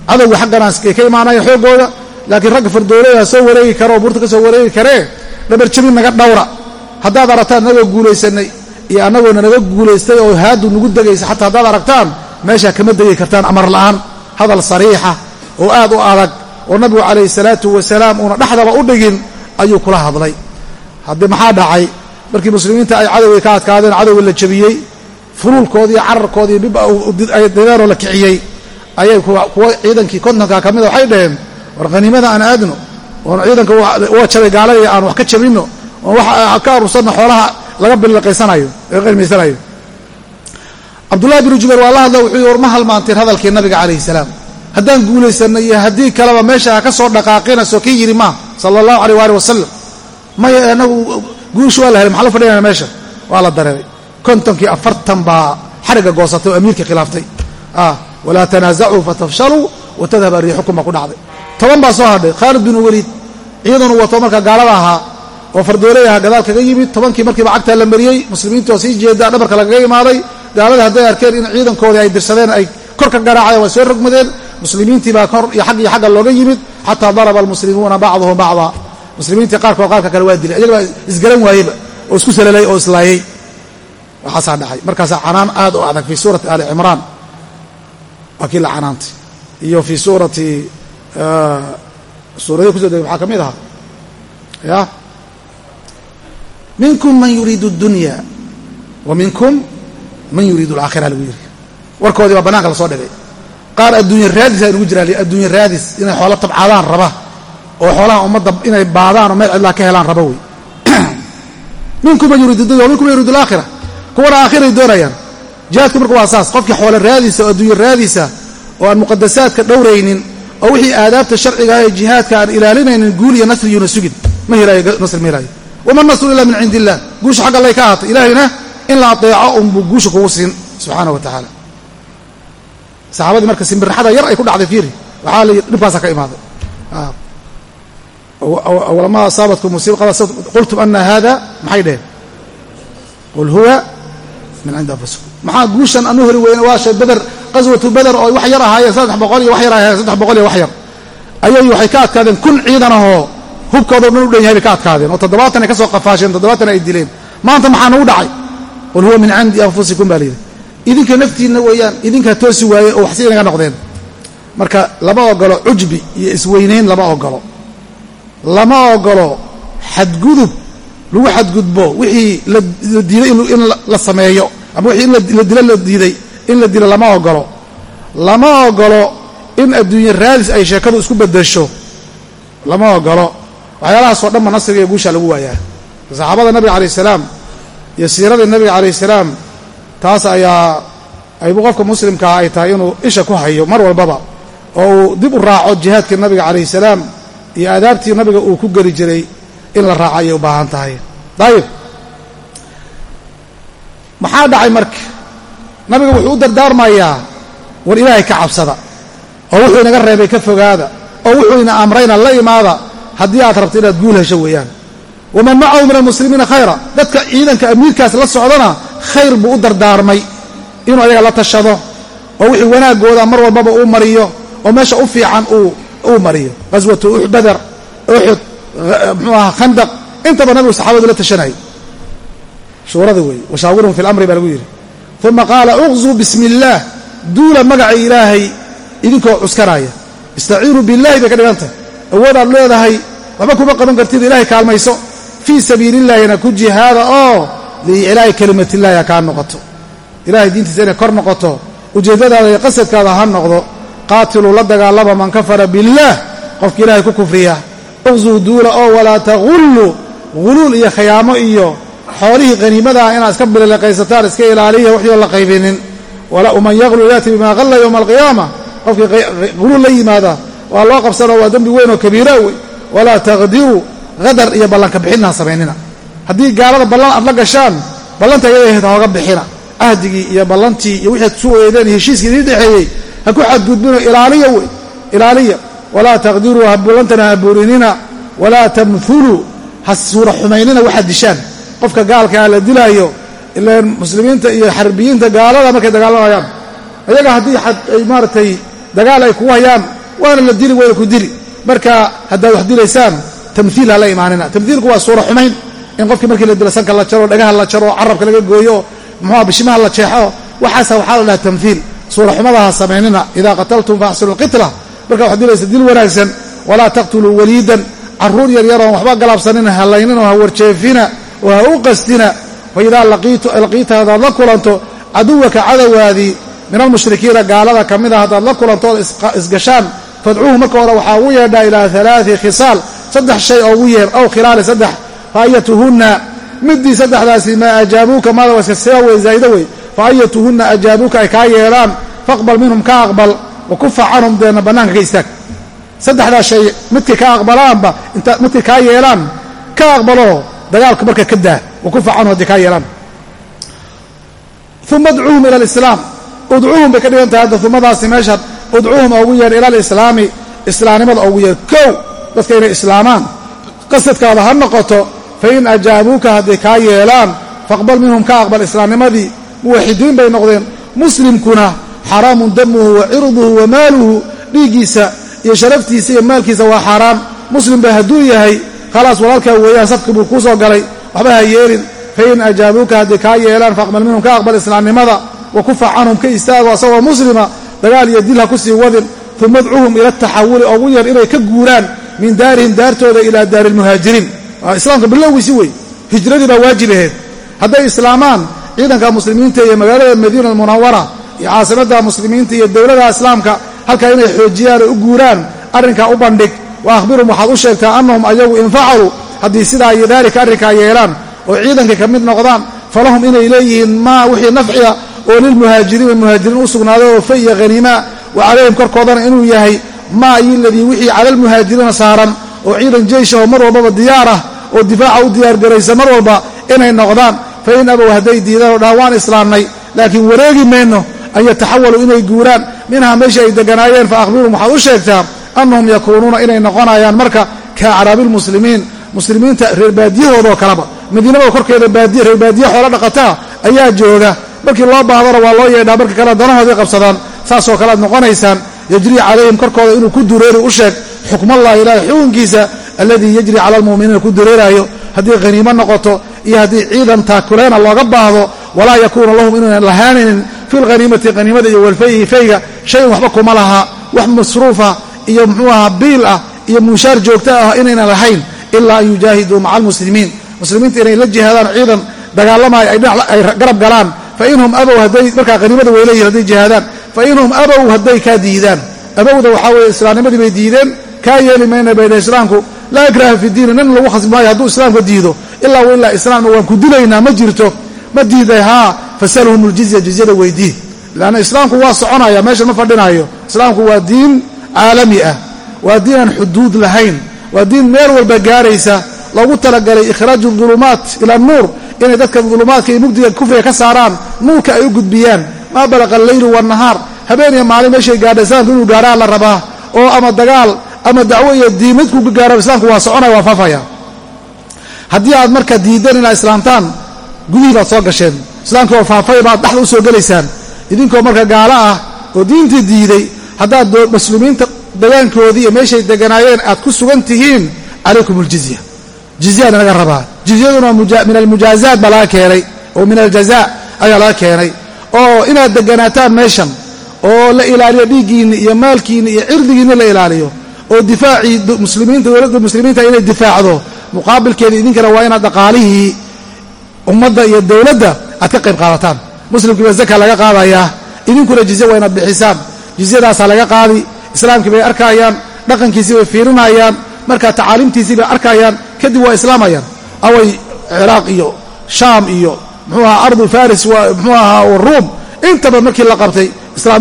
Cadowga xagganaas ay ka imaanayeen xooggooda laakiin ragga fardoolada soo wareegi kara oo buurta ka soo wareegi karee dhabarjabin naga dhawra haddaad aragtaan anagoo guulaysanay iyo annagoona naga guulaystay oo haadu nagu degaysa xataa haddaad aragtaan meeshaa kama degi kartaan amar la'aan hadal sariixa oo aad u adag oo nabigu calayhi salaatu wasalaam uuna dhexdaba u dhigin ayuu kula hadlay. Haddii maxaa dhacay? Markii muslimiinta ay cadowgii ka adkaadeen cadowga la jabiyey fuluulkoodii cararkoodii ay dideenoo la kiciyey ayay kuwa ciidankii kontonka ka mida waxay dhaheen war khaniimada aan aadno oon ciidanka waa jabay gaaladii aan wax ka jabinno oon wax ka aruursanno xoolaha laga biliqaysanayo laga qanimaysanayo cabdullahi binu jubayr waa la hadla wuxuu war ma halmaanteen hadalkii nabiga calayhi salaam haddaan guulaysanno iyo haddii kaleba meesha ha ka soo dhaqaaqinasoo kii yidhi ma sala allahu aleyh waali wasalam maya anagu guushu waa la helay maxaa la fadhinayna meesha? Waa la dareeray kontonkii afartan baa xariga goosatay oo amiirka khilaaftay. Walaa tanaasacuu fatafshaluu watadhaba riixukum baa ku dhacday. Toban baa soo hadhay khaalid binu weliid ciidanu wato marka gaalada ahaa oo fardooley aha gadaal kaga yimid tobankii markiiba cagtaa la mariyey muslimiintii oo sii jeeda dhabarka lagaga imaaday gaalada hadday arkeen in ciidankoodii ay dirsadeen ay kor ka garaacdeen way soo rogmadeen muslimiintii baa kor iyo xag xagga looga yimid xataa daraba almuslimuuna bacduhum bacda. Muslimiintii qaarkood qaarka kale waa dilay ayagabaa isgaran waayeyba oo isku salalay oo islaayey. Waxaasaa dhacay. Markaasaa canaan aad u adag fii suurati ali cimraan. Waa kii la canaantay iyo fii suurati suuradii kuso degay maxaa ka mid ahaa ya minkum man yuriidu اdunya wa minkum man yuriidu alaakhira lagu yiri. Warkoodii baa bannaanka la soo dhigay qaar adduunya raadis ay nugu jiraan adduunya raadis inay xoolo tabcaadaan raba oo xoolaha ummadda inay baadaan oo meel cidlaa ka helaan raba wey minkum man yuriidu dunya wa minkum man yuriidu alaakhira kuwana aakhiray doonayaan. Jihaadku marka waa saas qofkii xoolo raadisa oo adduunya raadisa oo aan muqadasaadka dhowraynin oo wixii aadaabta sharciga ee jihaadka aan ilaalinaynin guul iyo nasri yuuna sugin. Ma helaayo nasri ma helaayo wama nasru ila min cindi illah guusha xagga allay ka ahaatay. Ilaahayna in la adeeco unbuu guusha kugu siin subxaana wa tacaala saxaabadii marka simbirraxada yar ay ku dhacday fiiri. Waxaa la dhibkaasa ka imaaday. Awlama asaabatkum musiiba qultum ana hada maxay dheheen qul huwa min cindi anfusikum. Maxaa guushan anu heli weyne waa shay beder qaswatu beder oo wax yar ahaayeen saddex boqol iyo wax yar ahaayeen saddex boqol iyo wax yar. Ayay waxay ka adkaadeen kun ciidan ahoo hubkoodao dhan u dhan yahay bay ka adkaadeen. Oo toddobaatan ay ka soo qafaasheen toddobaatan ay dileen. Maanta maxaa nagu dhacay? Qul huwa min cindi anfusikum baa layidhi idinka naftiinna weeyaan idinkaa toosi waayey oo waxsi inaga noqdeen. Marka lama ogolo cujbi iyo isweynayn lama ogolo lama ogolo xadgudub lagu xadgudbo wixii la diiday in la sameeyo ama wixii in la dilo la diiday in la dilo lama ogolo lama ogolo in adduunye raadis ay sheekadu isku bedesho lama ogolo waxyaalahaasoo dhanba nasriga iyo guusha lagu waayaa. Saxaabada nabiga calayh salaam iyo siiradii nabiga calayh salaam taas ayaa aybu qofka muslimkaa ay tahay inuu isha ku hayo mar walbaba oo uu dib u raaco jihaadkii nabiga calayh salaam iyo aadaabtii nabiga uu ku geli jiray in la raaco ayay u baahan tahay. Dayib maxaa dhacay marka nabiga wuxuu u dardaarmayaa war ilaahay ka cabsada oo wuxuu inaga reebay ka fogaada oo wuxuu ina amrayna la imaada haddii aad rabto inaad guul hesho weeyaan. Waman macahu min almuslimiina khayra. Dadka ciidanka amiirkaas la socdana khayr buu u dardaarmay inuu ayaga la tashado oo wixii wanaagooda mar walbaba uu mariyo oo meesha u fiican uu mariyo. Qaswatu badar uxud mxuu aha khandaq. Intaba nabigu saxaabadu la tashanayay shuurada weeye washaawirhum fi lamri baa lagu yidhi. Uma qaala uqzuu bismi illaah duula magaca ilaahay idinkoo cuskanaya istaciinuu billahi bay ka dhigan tahay. Awoodaad leedahay waxba kuma qaban kartid ilahay kaalmayso. Fii sabiilillaahina ku jihaada oo liiclaa'i kelimatillahi ha kaa noqoto. Ilahay diintiisa inay kor noqoto. Ujeeddadaada iyo qasadkaada ha noqdo. Qaatiluu la dagaalama man kafara billaah qofka ilaahay ku kufriya. Uqzuu duula oo walaa taqulluu guluul iyo khiyaamo iyo xoolihii qaniimadaah inaad iska biliqaysataan iska ilaaliya waxyoo la qaybinin. Man yaqlul yaati bima qalla yowma alqiyaama qofkii guluul la yimaada waa loo qabsanoo waa dembi weyn oo kabiira wey walaa taqdiruu qadar iyo ballanka bixinna samaynina haddii gaalada ballan aad la gashaan ballanta ayay hooga bixina. Ahdigii iyo ballantii iyo wixii ad su eedeen heshiiskii idin dhexeeyey ha ku xadgudbino ilaaliya wey. Ilaaliya. Walaa taqdiruu ballantana ha buurinina. Walaa tamhuluu ha suura xumaynina waxaad dishaan. Qofka gaalkaa la dilaayo ilaan muslimiinta iyo xarbiyiinta gaalada markay dagaalamayaan ayaga haddii ay maaratay dagaal ay kugu hayaan waana la dili wayna ku dili. Marka haddaad wax dilaysaan tamhiil ha la imaanina. Tamhiilku waa suura xumayn in qofkii markii la dilo sanka la jaro dhagaha la jaro carabka laga gooyo muxuua bishimaha la jeexo waxaasa waxaa la dhaha tamhiil suura xumada ha samaynina idaa qataltum faaxsinu lqitla markaa wax dilaysa dil wanaagsan walaa taqtuluu waliidan. Carruur yaryaroon waxba galaabsanina halaynin oo ha warjeefina oo ha u qastina fa idaa laqiita haddaad la kulanto caduwaka cadowaadii min almushrikiina gaalada ka mid a haddaad la kulanto ood isgashaan fadcuuhu marka hore waxaa ugu yeedhaa ilaa alaai khisaal saddex shay oo ugu yeer aw khilaali saddex fa ayatuhunna midii saddexdaasi maa ajaabuuka maada waa iska siba wey zaa'ida wey fa ayatuhunna ajaabuuka ay kaa yeedhaan faqbal minhum ka aqbal wa kufa canhum deena bannaanka ka istaag saddexdaa shay midkay ka aqbalaanba midkay kaa yeelaan ka aqbaloo dagaalka marka ka daa wa kufa canhum hadday kaa yeelaan uma adcuuhum ila alislaam udcuuhum bay ka dhigan tahay hadda umadaasi meeshaan udcuuhum oogu yeer ila alislaami islaamnimada oogu yeer kow dadka inay islaamaan qasadkaada ha noqoto fain ajaabuuka hadday kaa yeelaan faqbal minhum ka aqbal islaamnimadii muwaxidiin bay noqdeen muslimkuna xaraamun damuhu wa cirduhu wa maaluhu dhiiggiisa iyo sharaftiisa iyo maalkiisa waa xaaraan muslim ba hadduu yahay khalaas walaalkaa weeyaan safki buu kuu soo galay waxba ha yeelin fain ajaabuuka hadday kaa yeelaan faaqbal minhum ka aqbal islaamnimada wa kufa canhum ka istaago asagoo muslima dagaal iyo dil ha ku sii wadin uma adcuhum ila taxawuli ogu yar inay ka guuraan min daarihim daartooda ilaa daari lmuhaajiriin islaamka bilowgiisi wey hijradii baa waajib aheed hadday islaamaan ciidanka muslimiinta iyo magaalada madiina almunawara iyo caasimadda muslimiinta iyo dowladda islaamka halkaa inay xoojiyaan oo u guuraan arrinkaa u bandhig. Wa akhbirum waxaad u sheegtaa annahum ayagu in facaluu haddii sidaa iyo daalika arrinkaa yeelaan oo ciidankay ka mid noqdaan falahum inay leeyihiin maa wixii nafciya oo lilmuhaajiriina muhaajiriin u sugnaaday oo fa iyo haniimaa wa calayhim korkoodana inuu yahay maa iyo ladii wixii cala almuhaajiriina saaran oo ciidan jeyshaho mar walbaba diyaar ah oo difaaca u diyaargaraysa mar walba inay noqdaan. Fa in abow hadday diidaan oo dhahaan waan islaamnay laakiin wareegi mayno an yataxawaluu inay guuraan. Minhaa meesha ay deganaayeen fa akhbirum waxaad u sheegtaa annahum yakuunuuna inay noqonayaan marka ka acraabilmuslimiin muslimiinta reer baadiyahoodoo kaleba madiinada korkeeda reer baadiye xoolo dhaqataa ayaa jooga. Markii loo baahdana waa loo yeedhaa marka kale danahoodii qabsadaan saasoo kale aad noqonaysaan. Yajrii calayhim korkooda inuu ku dureeri u sheeg xukmallahi ilaahay xukunkiisa alladii yajri cala almu'miniina ku dureeraayo haddii haniimo noqoto iyo haddii ciidan taakuleena looga baahdo walaa yakuuna lahum inaynan lahaanaynin fi lhaniimati haniimada iyo walfayhi fayga shayan waxba kuma laha. Wax masruufa iyo muxuu ahaa biil ah iyo muushaar joogto ah inaynan lahayn ilaa an yujaahiduu maca almuslimiin muslimiinta inay la jihaadaan ciidan dagaalamaayo ay garab galaan. Fainhum abow hadday markaa haniimada way leeyihiin hadday jihaadaan. Fainhum abow hadday kaa diidaan. Abowda waxaa weeye islaamnimadii bay diideen kaa yeeli mayna bayna islaamku laa ikraha fi diini nin lagu khasbi maayo hadduu islaamka diido ilaa ilaa islaamna waan ku dilaynaa ma jirto ma diiday haa fasalhum ljizya jizyada weydii leanna islaamku waa soconaya meeshan ma fadhinayo islaamku waa diin caalami ah waa diin aan xuduud lahayn waa diin meel walba gaaraysa loogu talagalay ikhraaju dulumaat ila nuur inay dadka dulumaadka iyo mugdiga kufriga ka saaraan nuurka ay u gudbiyaan. Maa balaqa alleylu wanahaar habeen iyo maalin meeshay gaadha islaamku inuu gaadhaa la rabaa oo ama dagaal ama dacwo iyo diimidku gaaro islaamku waa soconaya waa faafaya. Haddii aad marka diidan inaad islaamtaan gudihii baad soo gasheen. Islaamkii oo faafay baad dhexda u soo gelaysaan. Idinkoo marka gaalo ah oo diintii diiday haddaad muslimiinta dagaankoodii iyo meeshay deganaayeen aad ku sugan tihiin calaykum aljizya jizyaana laga rabaa. Jizyaduna min almujaazaat baa laga keenay oo min aljaza ayaa laga keenay. Oo inaad deganaataan meeshan oo la ilaaliyo dhiiggiinni iyo maalkiinni iyo cirdigiinni la ilaaliyo oo difaacii muslimiinta dowladda muslimiinta inay difaacdo muqaabilkeeda idinkana waa inaad dhaqaalihii ummadda iyo dowladda aad ka qayb qaadataan. Muslimkiiba zaka laga qaadayaa idinkuna jizye waa inaad bixisaan. Jizyadaasaa laga qaadi islaamkii bay arkayaan dhaqankiisii bay fiirinayaan markaa tacaaliimtiisii bay arkayaan kadib waa islaamayaan. Away ciraaq iyo shaam iyo muxuu ahaa ardu faris muxuu ahaa ruum. Intaba markii la qabtay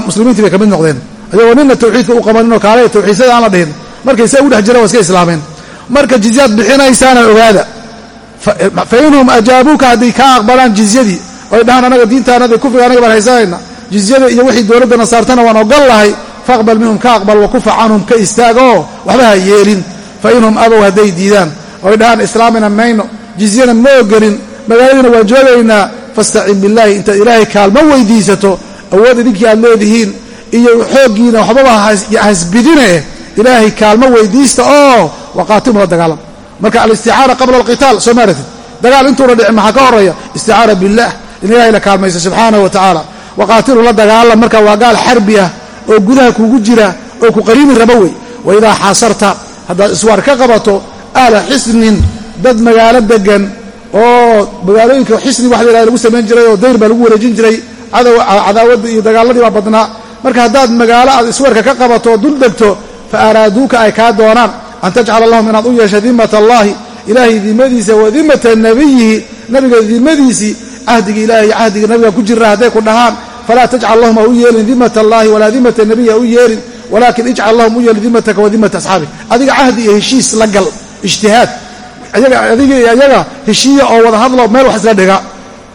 muslimiintii bay ka mid noqdeen ayagoo nina tawxiidka u qabaninoo kaale tawxiidsada aan la dhihin markay saa u dhex jiraan waa iska islaameen. Marka jizyaad bixinaysaana ogaada. Fa inhum ajaabuuka hadday kaa aqbalaan jizyadii oy dhahaan anaga diintaanada kufriga anaga baan haysanayna jizyada iyo wixii dowladdana saartana waan ogol lahay faaqbal minhum ka aqbal wakufa canhum ka istaagoo waxba ha yeelin. Fa inhum abow hadday diidaan oy dhahaan islaamina mayno jizyana ma ogelin magaaladina waan joogaynaa fastacin billahi intaad ilaahay kaalmo weydiisato awood idinkii aad leedihiin iyo xooggiina waxbaba hasbidine. Ilaahay kaalmo weydiista oo waqaatilmu la dagaalam. Marka alisticaana qabla alqitaal soo maaratid dagaal intuuna dhicin maxaa ka horreeya isticaana billah. In ilahay la kaalmayso subxaanahu wa tacaala waqaatilu la dagaalam marka waa gaal xarbi ah oo gudaha kugu jira oo ku qariimi raba wey. Wa idaa xaasarta haddaad iswaar ka qabato ahla xisnin dad magaalo degan oo magaalooyinka xisni wax la yhahda lagu samayn jiray oo dayr baa lagu wareejin jiray cadaawadda iyo dagaaladii baa badnaa marka haddaad magaalo aad isweerka ka qabato dul degto fa araaduuka ay kaa doonaan. An tajcala lahum inaad u yeesho dimat allahi ilaahay dimadiisa wa dimata nabiyihi nabiga dimadiisii cahdiga ilahay cahdiga nabiga ku jira hadday ku dhahaan. Falaa tajcal lahum u yeelin dimat allahi walaa dimata nabiyi ha u yeelin. Walaakin ijcal lahum u yeeli dimataka wa dimata asxaabik. Adiga cahdi iyo heshiis la gal ijtihaad. Adiga iyo ayaga heshiiya oo wada hadlo meel wax isla dhiga.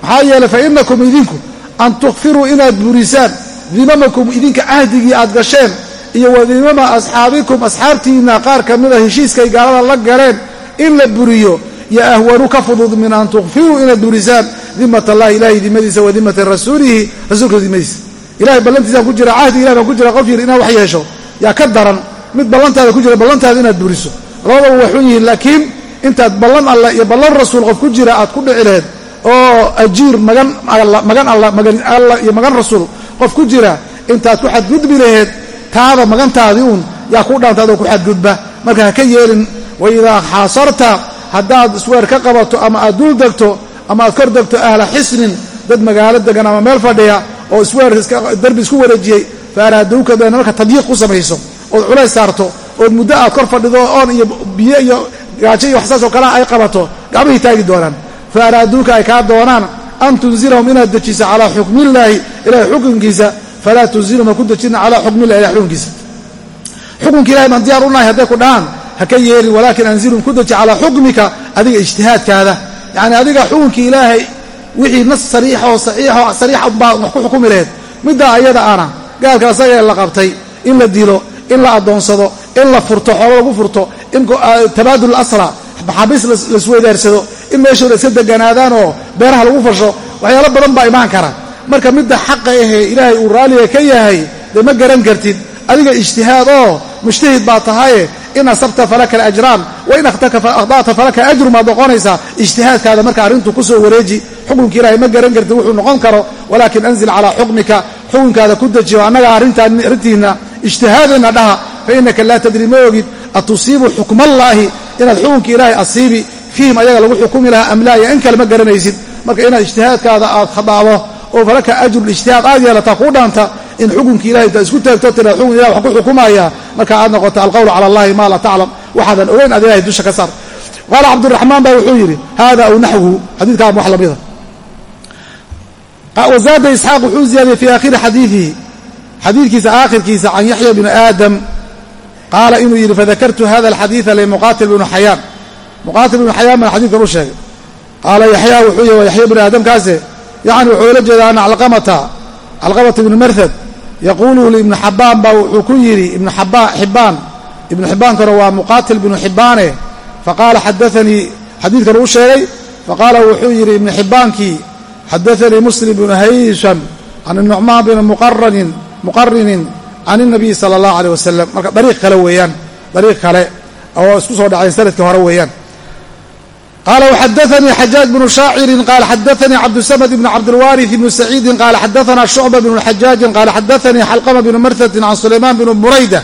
Maxaa yeelay fa inakum idinku an tukfiruu inaad burisaan dimamakum idinka cahdigii aad gasheen iyo wa dimama asxaabikum asxaabtiinna qaar ka mida heshiiskay gaalada la galeen in la buriyo yo ahwanu ka fudud min an tukfiruu inaad burisaan dimat allahi ilahay dimadiisa wa dimata rasuulihi rasuulka dimadiisa ilahay ballantiisaan ku jira cahdi ilah baan ku jira qof yir inaad wax yeesho yaa ka daran. Mid ballantaada ku jira ballantaada inaad buriso. Labadaba waa xun yihiin laakiin intaad ballan alle iyo ballan rasuul qof ku jira aad ku dhici laheyd oo ajiir magan magan alla magan alla iyo magan rasuul qof ku jira intaad ku xadgudbi laheyd taada magantaadii uun yaa ku dhaanta adoo ku xadgudba. Marka ha ka yeelin waidaa xaasarta haddaad isweer ka qabato ama aad dul degto ama aad kor degto ahla xisnin dad magaalo degan ama meel fadhiya oo isweer darbi isku wareejiyey fa araadowka deena marka tadyiiq ku samayso ood culays saarto ood muddo aad kor fadhido oon iyo biyo iyo gaajo iyo waxsaasoo kalea ay qabato gacmahay taagi doonaan. Fa araaduuka ay kaa doonaan an tunzilahum inaad dejiso calaa xukmillaahi ilahay xukunkiisa falaa tunzilhum ha ku dejina calaa xukmillahi ilahay xukunkiisa xukunka ilahay baan diyaar u nahay hadday ku dhahaan ha ka yeelin walaakin anzilhum ku deji calaa xukmika adiga ijtihaadkaada yacni adiga xukunkii ilaahay wixii nas sariixoo saxiixo sariixa baa wax ku xukumi laheyd middaa ayada ana gaalka asaga ee la qabtay in la dilo in la addoonsado in la furto xoolo lagu furto in tabaadul asra maxaabiis laisweydaarsado in meeshooda iska deganaadaan oo beeraha lagu fasho waxyaalo badan baa imaan kara. Marka midda xaqa ahee ilaahay uu raalliga ka yahay dee ma garan kartid. Adiga ijtihaad oo mujtahid baa tahaye in asabta falaka alajraan wa in akhda'ta falaka ajru maad noqonaysaa ijtihaadkaada marka arrintu ku soo wareeji xukunka ilaahay ma garan kartid wuxuu noqon karo walaakin anzil calaa xukmika xukunkaada ku dejiyo annaga arrintiinna ijtihaadayna dhaha fa innaka laa tadri ma ogid atusiibu xukmallaahi inaad xukunka ilaahay asiibi fiihim ayaga lagu xukumi lahaa amlaa iyo in kale ma garanaysid marka inaad ijtihaadkaada aad khadaado oo falaka ajrulijtihaad aad yeelataa kuu dhaanta in xukunki ilahay intaad isku taagto tiraad xukun ilah wax ku xukumaya marka aad noqoto alqawlu cala allahi maa laa taclam waxaadan ogeyn aad ilahay dusha ka saar qaala cabdiraxmaan baa wuxuu yidhi hada aw naxwuhu xadiidkaan wax lamida wazaada isxaaq wuxuu ziyaadiyey fii aakhiri xadiidihi xadiidkiisa aakhirkiisa can yaxya bni aadam qaala inuu yidhi fadakartu hada alxadiida limuqaatil bnu xayaan muqaatil bnu xayaan baan xadidkan u sheegay. Qaala yaxya wuxuu yihi waa yaxya bni aadamkaase yacni wuxuu ila jeedaa ana calqamata calqamata ibnu marhad yaquulu liibnu xabbaan baa wuxuu ku yidhi ibnu xibbaan ibnu xibbaankana waa muqaatil bnu xibbaane faqaala xadaanii xadiidkan uu sheegay faqaala wuxuu yidhi ibnu xibbaankii xadaanii muslim bnu haysham can nucmaan bni muqarinin can inabiyi sala allahu aleyh wasalam marka dariiq kale weeyaan dariiq kale oo isku soo dhacay sannadkii hore weeyaan qaala wxadaanii xajaaj bnu shaacirin qaala xadaanii cabdusamad bn cabdilwaariث bni saciidin qaala xadaana shucba bnu xajaajin qaala xadaanii xalqama bnu marhatin can sulaymaan bn burayda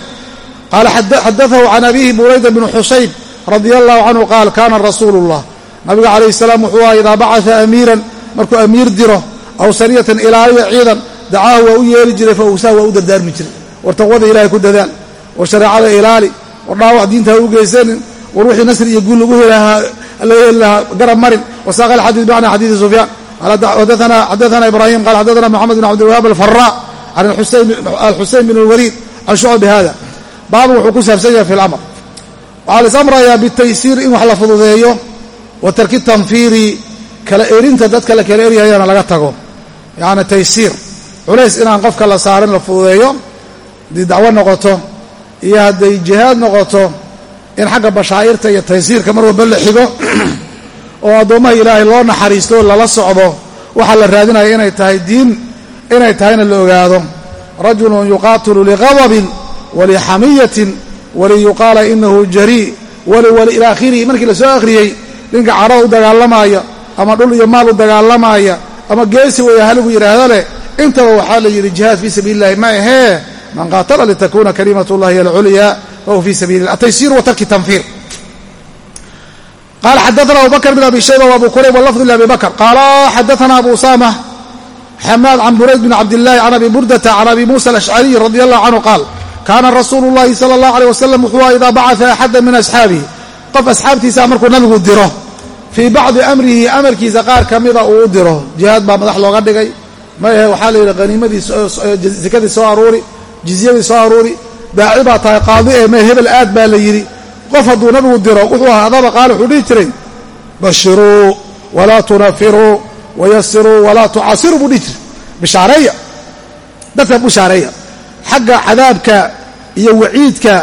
qaala xadaahu can abihi burayda bn xusayb radia allahu canhu qaal kana rasuulu اllah nabiga calayh salaam wuxuu aha idaa bacaa amiiran markuu amiir diro aw sariyatan ilaaliya ciidan dacaahu waa u yeeli jiray fa ugsaha waa u dardaarmi jiray war taqwada ilahay ku dadaal war shareecada ilaali war dhaawac diinta ha u geysanin war wixii nasri iyo guul lagu helahaa garab marin wasaaqa alxadiid bacna xadiidi sufyaan xadaana ibrahim qala xadaana moxamed bn cabdilwahaab alfara can alxuseyn bn lwaliid can shucba bihada baabu wuxuu ku saabsan yahay fi lamr waxaa lais amrayaa bitaysiir in wax la fududeeyo wa tarki tanfiiri kala erinta dadka la kala eryayana laga tago yacni taysiir culays inaan qofka la saarin la fududeeyo haddii dacwo noqoto iyo hadday jihaad noqoto in xagga bashaa'irta iyo taysiirka mar walba la xigo oo addoommaha ilaahay loo naxariisto lala socdo waxaa la raadinaya inay tahay diin inay tahayna la ogaado. Rajulun yuqaatilu liqadabin walixamiyatin waliyuqaala inahu jarii waliwali ila akhirihi. Markii la soo akhriyey ninka cadhada u dagaalamaaya ama dhul iyo maal u dagaalamaaya ama geesi weya haligu yidhaahdo leh intaba waxaa la yidhi jihaad fii sabiili illahi ma ahee man qaatala litakuna kalimat llahi alculyaa fahuwa fi sabili lah ataysiir wa tarki tanfiir qala xadaana abu bakr bn abi shayba w abu kurayb wlafdu labi bakr qaala xadaana abu usama xamaad can burayd bn cabdillahi can abi burdata can abi musa alashcariy radi allahu canhu qaal kaana rasuulu llahi sala allahu aleyh wasalam wuxuu aha idaa bacaa axada min asxaabihi qof asxaabtiisa markuu nabigu diro fii bacdi amrihi amarkiisa qaar ka mida uu u diro jihaad baa madax looga dhigay mayahe waxaa la yidhi haniimadii sakadii soo aruuri jizyadii soo aruuri daaci baa tahay qaadi ee mee hebel aad baa la yidhi. Qof hadduu nabigu diro wuxuu ahaadaba qaal wuxuu dhihi jiray bashiruu walaa tunafiruu wayasiruu walaa tucasiruu buu dhihi jiray. Bishaareeya dadka bushaareeya xagga cadaabka iyo waciidka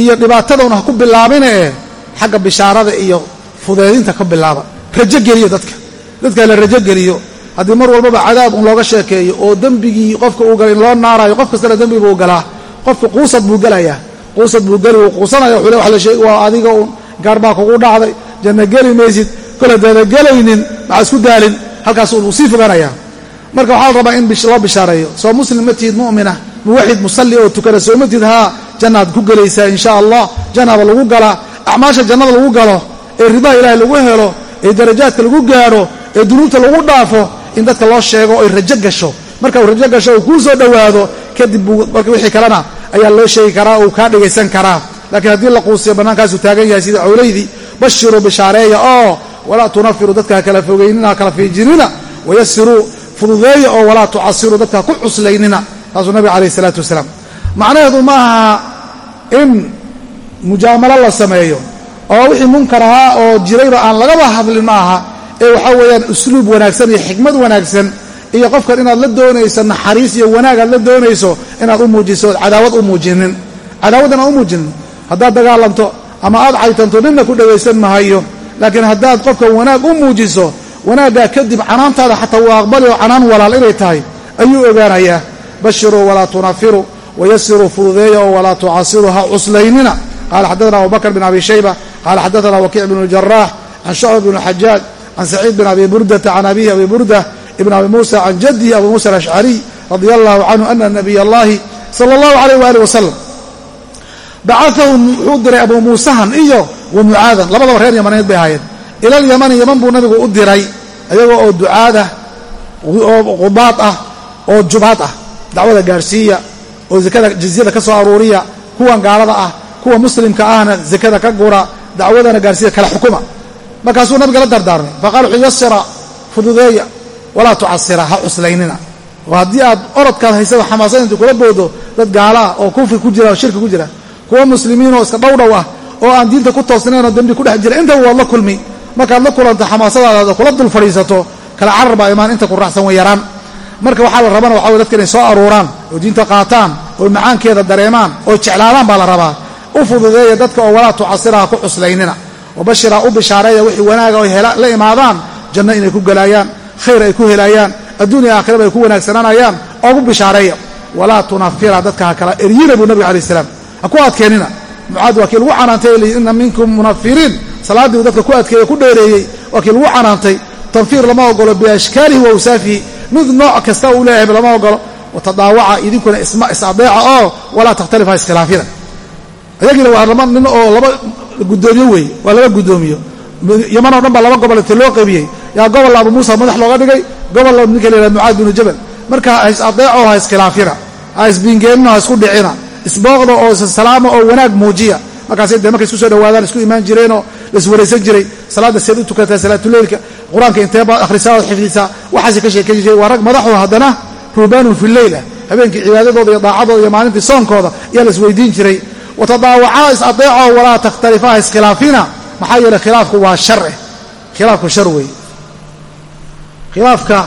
iyo dhibaataduna ha ku bilaabina ee xagga bishaarada iyo fudeedinta ka bilaaba. Rajo geliyo dadka. Dadka la rajo geliyo. Haddii mar walbaba cadaab un looga sheekeeyo oo dembigii qofka uu galay in loo naarayo qof kastana dembi buu galaa qofka quusad buu gelayaa. Quusad buu geli wuu quusanaya wuxuu le waa la sheegi waa adiga un gaar baa kugu dhacday. Janno geli maysid kol haddaada gelaynin maxaa isku daalin. Halkaas uu sii fogaanayaa marka waxaa la rabaa in loo bishaareeyo. Soo muslim ma tihid mu'mina muwaxid musalli oo tukana soo ma tihid haa jannaad ku gelaysaa insha allah jannaaba lagu galaa acmaasha jannada lagu galo ee ridaha ilaahay lagu helo ee darajaadka lagu gaadho ee dunuubta lagu dhaafo in dadka loo sheego oy rajo gasho. Marka uu rajo gasho uu kuu soo dhowaado kadib marka wixii kalena ayaa loo sheegi karaa uu kaa dhegaysan karaa. Laakiin haddii la quusiyo bannaankaasuu taagan yahay sida cowlaydii bashiruu bishaareeya oo walaa tunafiru dadka ha kala fogeynina kala fiijinina wayasiruu fududeeya oo walaa tucasiruu dadka ku cuslaynina taasuu nabiga calayh isalaatu wasalaam. Macnaheedu ma aha in mujaamalo la sameeyo oo wixii munkar ahaa oo jirayba aan lagaba hadlin ma aha ee waxaa weeyaan usluub wanaagsan iyo xikmad wanaagsan iyo qofkan inaad la doonayso naxariis iyo wanaag aad la doonayso inaad u muujiso ood cadaawad u muujinin. Cadaawaddan aan u muujinin. Haddaad dagaalanto ama aad caytanto ninna ku dhagaysan mahayo laakiin haddaad qofka wanaag u muujiso wanaaggaa kadib canaantaada xataa uu aqbali oo canaan walaal inay tahay ayuu ogaanayaa bashiruu walaa tunafiruu wayasiruu fududeeya oo walaa tucasiruu ha cuslaynina qaala xaddaana abubakr bin abi shayba qaala xaddaana wakiic bn اljarax can shucba bn xajaaj can saciid bin abi burdata can abihi abi burda ibn abi muusa can jadihi abu muusa alashcariy radia allahu canhu ana nabiy allahi sala allahu alayh waali wasalam bacaahu wuxuu diray abu muusahan iyo wa mucaadan labadaba reer yamaneed bay ahaayeen. Ila alyamani yaman buu nabigu u diray ayagoo oo ducaada oo qubaad ah oo jubaad ah dacwada gaarhsiiya oo zakada jizyada ka soo aruuriya kuwan gaalada ah kuwa muslimka ahna zakada ka gura dacwadana gaarsiiya kala xukuma. Markaasuu nabiga la dardaarmay. Faqaala wuxuu yasira fududeeya walaa tucasira ha cuslaynina. Oo haddii aad orodkaad haysada xamaasada intu kula boodo dad gaalaah oo kufri ku jira oo shirki ku jira kuwa muslimiin oo iska dhowdhow ah oo aan diinta ku toosnaynoo dembi ku dhex jira intaba waad la kulmi. Markaad la kulanto xamaasadaada kula dul fadhiisato kala carar baa imaan inta ku raacsan way yaraan. Marka waxaa la rabana waxa way dadka inay soo aruuraan oo diinta qaataan oo macaankeeda dareemaan oo jeclaadaan baa la rabaa. U fududeeya dadka oo walaa tucasira ha ku cuslaynina. Wabashira u bishaareeya wixii wanaaga oy la imaadaan janno inay ku gelaayaan khayr ay ku helaayaan adduunya aakhiraba ay ku wanaagsanaanayaan oogu bishaareeya. Walaa tunafira dadka ha kala eryina buu nabiga alai salaam. Ha ku adkeenina. Mucaad waa kii lagu canaantay ina minkum munafiriin salaaddii uu dadka ku adkeeye ku dheereeyey waa kii lagu canaantay. Tanfiir lama ogolo biashkaalihi wa awsaafihi. Mid nooc kasta uu leeyahay lama ogolo watadaawaca idinkuna is-adeeca oo walaa takhtalifa iskhilaafina. Ayagiina waa laba nin oo laba guddoomiye weeye waa laba guddoomiyo yamanoo dhan baa laba gobol inta loo qaybiyey yaa gobolla abu muusa madax looga dhigay gobolla ninka layihahda mucaad binu jabal. Marka ha is-adeeco ha iskhilaafina ha isbiingeenino ha isku dhicina isbooqda oo issalaama oo wanaag muujiya. Markaasay dee markay isku soo dhawaadaan isku imaan jireenoo la iswaraysan jiray. Salaadda seed u tukataa salaatuleylka qur'aanka inteebaad akhrisaa ood xifdisaa waxaase ka sheekayn jiray waa rag madaxoo haddana ruubaanun fi leyla habeenkii cibaadadooda iyo daacadooda iyo maalintii soonkooda ayaa la isweydiin jiray. Watadaawacaa is adeecoo walaa takhtalifa ha iskhilaafina maxaa yeeley khilaafku waa share khilaafku shar weeye khilaafka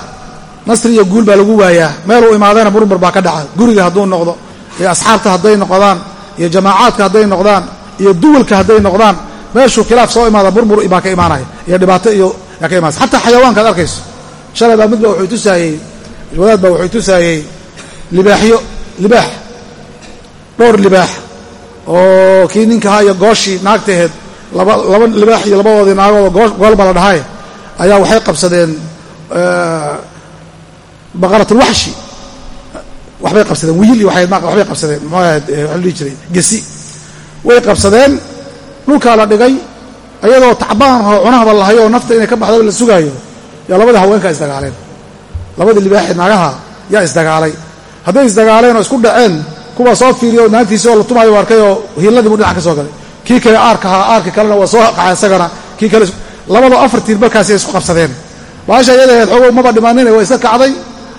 nasri iyo guul baa lagu waayaa. Meeluu imaadayna murmur baa ka dhaca. Guriga hadduu noqdo iyo asxaabta hadday noqdaan iyo jamaacaadka hadday noqdaan iyo duwalka hadday noqdaan meeshuu khilaaf soo imaada murmur baa ka imaanaya iyo dhibaato iyo yaa ka imaanaysa. Xataa xayawaanka ad arkayso. Shalay baa midba wuxuu tusaayey wadaad baa wuxuu tusaayey libaaxyo libaax dhowr libaax oo kii ninka ahaa iyo gooshii naagtaheed laba laba libaax iyo labadoodii naagooda goolba la dhahay ayaa waxay qabsadeen baqaratulwaxshi waxbay qabsadeen wiil iyo waxbay qabsadeen muxuu ahayd waxa dhihi jiray gesi. Way qabsadeen dhulkaa la dhigay ayadoo tacbaan oo cunahaba lahayo oo nafta inay ka baxdo la sugaayo yaa labadii haweenkaa isdagaaleen. Labadii libaaxi naagaha yaa isdagaalay. Hadday isdagaaleen oo isku dhaceen kuwaa soo fiiriya oo naagtiisi oo la tumaayo arkay oo hiiladiibu dhinac ka soo galay. Kii kale aarkahaa aarki kalena waa soo qacay isagana kii kale labadoo afar markaasi ay isku qabsadeen baasha iyadaheed xogow maba dhimanine waa iska kacday.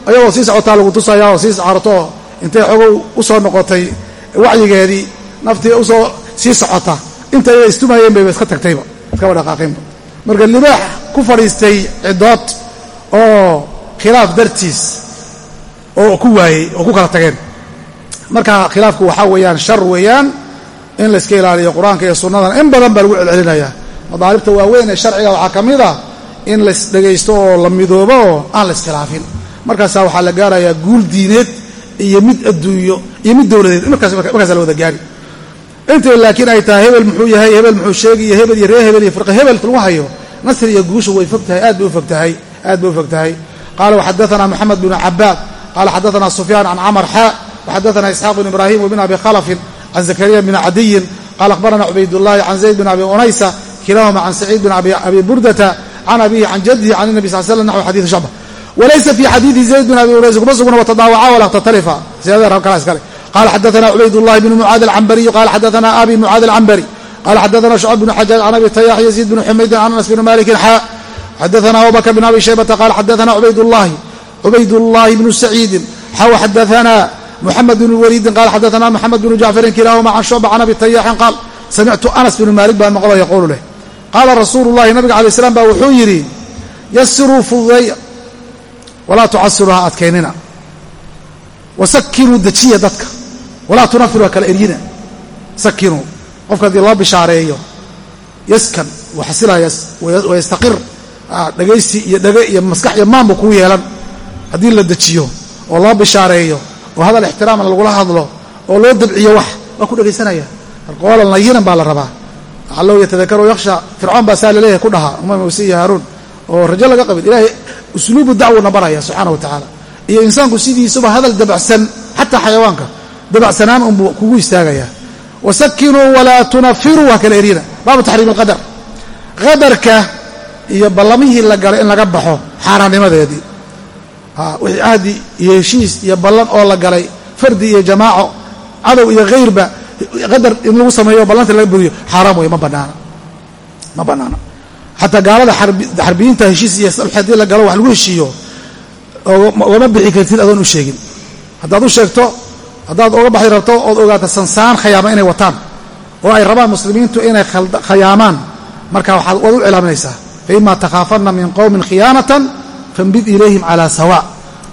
Ayagoo sii socotaa lagu tusaya oo sii sacarto intay xogow u soo noqotay wacyigeedii naftii u soo sii socota. Inta ayada istumayeen bayba iska tagtayba iskaba dhaqaaqeenba marka libaax ku fadhiistay ciddood oo khilaaf dartiis oo ku waayey oo ku kala tageen. Marka khilaafku waxaa weeyaan shar weeyaan in layska ilaaliyo qur'aanka iyo sunnadan. In badan baa lagu celcelinayaa. Madaalibta waaweyn ee sharciga waxaa ka mid ah in lais dhagaysto oo la midoobo oo aan la iskhilaafin. Markaasaa waxaa la gaarayaa guul diineed iyo mid adduunyo iyo mid dowladeed. Markaasa la wada gaari. Intay laakiin ay tahay hebel muxuu yahay? Hebel muxuu sheegi iyo hebel iyo ree hebel iyo fira hebelka lagu hayo. Nasr iyo guusha way fog tahay. Aad bay ufog tahay. Aad bay ufog tahay. Qaala waxadaanaa maxamed binu cabaad qaala xadaanaa sufyaan can camar xaa. Waxadatanaa isxaaq bn ibraahim wbn abi khalafin can zakariya bni cadiyin. Qaala ahbaranaa cubaydulaahi can zayd bin abi unaysa kilaahuma can saciid bin abi burdata can abihi can jaddihi can nabi sal slm naxw xadiidi shacba walaysa fi xadiidi zayd bin abi hurayra kuma sugna watadaawaca walaa tatalifa siadeer halkala iskale qala xadaana cubaydullahi bnu mucaad alcambariy qala xadaana abi mucaad alcambari qala xadaana shucab bnu xajaaj can abi tayax yaziid bnu xumaydin can anas bni malikin xaa xadaana abubakr bn abi shaybata qala xadaana ubaydullahi cubaydullahi bnu saciidin xaw xadaana muxamed bn waliidin qala xadaana maxamed bnu jacfarin kilaahuma can shucba can abi tayaxin qaal samictu anas bnu maalik baan maqlo yaquulu leh qaala rasuulu llahi nabiga alay slam ba wuxuu yidhi yasiruu fududeeya walaa tucasiruu ha adkaynina. Wasakinuu dejiya dadka walaa tunafiru ha kala eryina. Sakinuu qofka haddii loo bishaareeyo yaskan wuu xasilaya wayastaqir dhegaysi iyo dhege iyo maskax iyo maanbu kuu yeelan. Haddii la dejiyo oo loo bishaareeyo oo hadal ixtiraamna lagula hadlo oo loo dabciyo wax waa ku dhegaysanaya qoolan layinan baa la rabaa allow yatadakaru yakhsha. Fircoon baa saa la leeyahay ku dhahaa uma muse iyo haaruun. Oo rajo laga qabin ilaahay usluubu dacwuna baraya subxaana wa tacaala. Iyo insaanku sidiisuba hadal dabacsan xataa xayawaanka. Dabacsanaan unbuu kugu istaagaya wasakinuu walaa tunafiruu ha kala eryina baabu taxriim alqadar qadarka iyo ballamihii la galay in laga baxo xaaraannimadeedii. Wixii ahdi iyo heshiis iyo ballan oo la galay fardi iyo jamaaco cadow iyo hayrba qadar in lagu sameeyo ballanta laga buriyo xaaraam wey ma banaana ma bannaana xataa gaalada xarbiyiinta heshiis iyo salxi haddii la galo wax lagu heshiiyo ogama bixi kartid adoon u sheegin. Haddaad u sheegto haddaad oga baxi rabto ood ogaata sansaan khayaama inay wataan oo ay rabaan muslimiintu inay khayaamaan marka waxaad waad u cilaaminaysaa faima takhaafanna min qowmin khiyaanatan fambid ilayhim calaa sawa.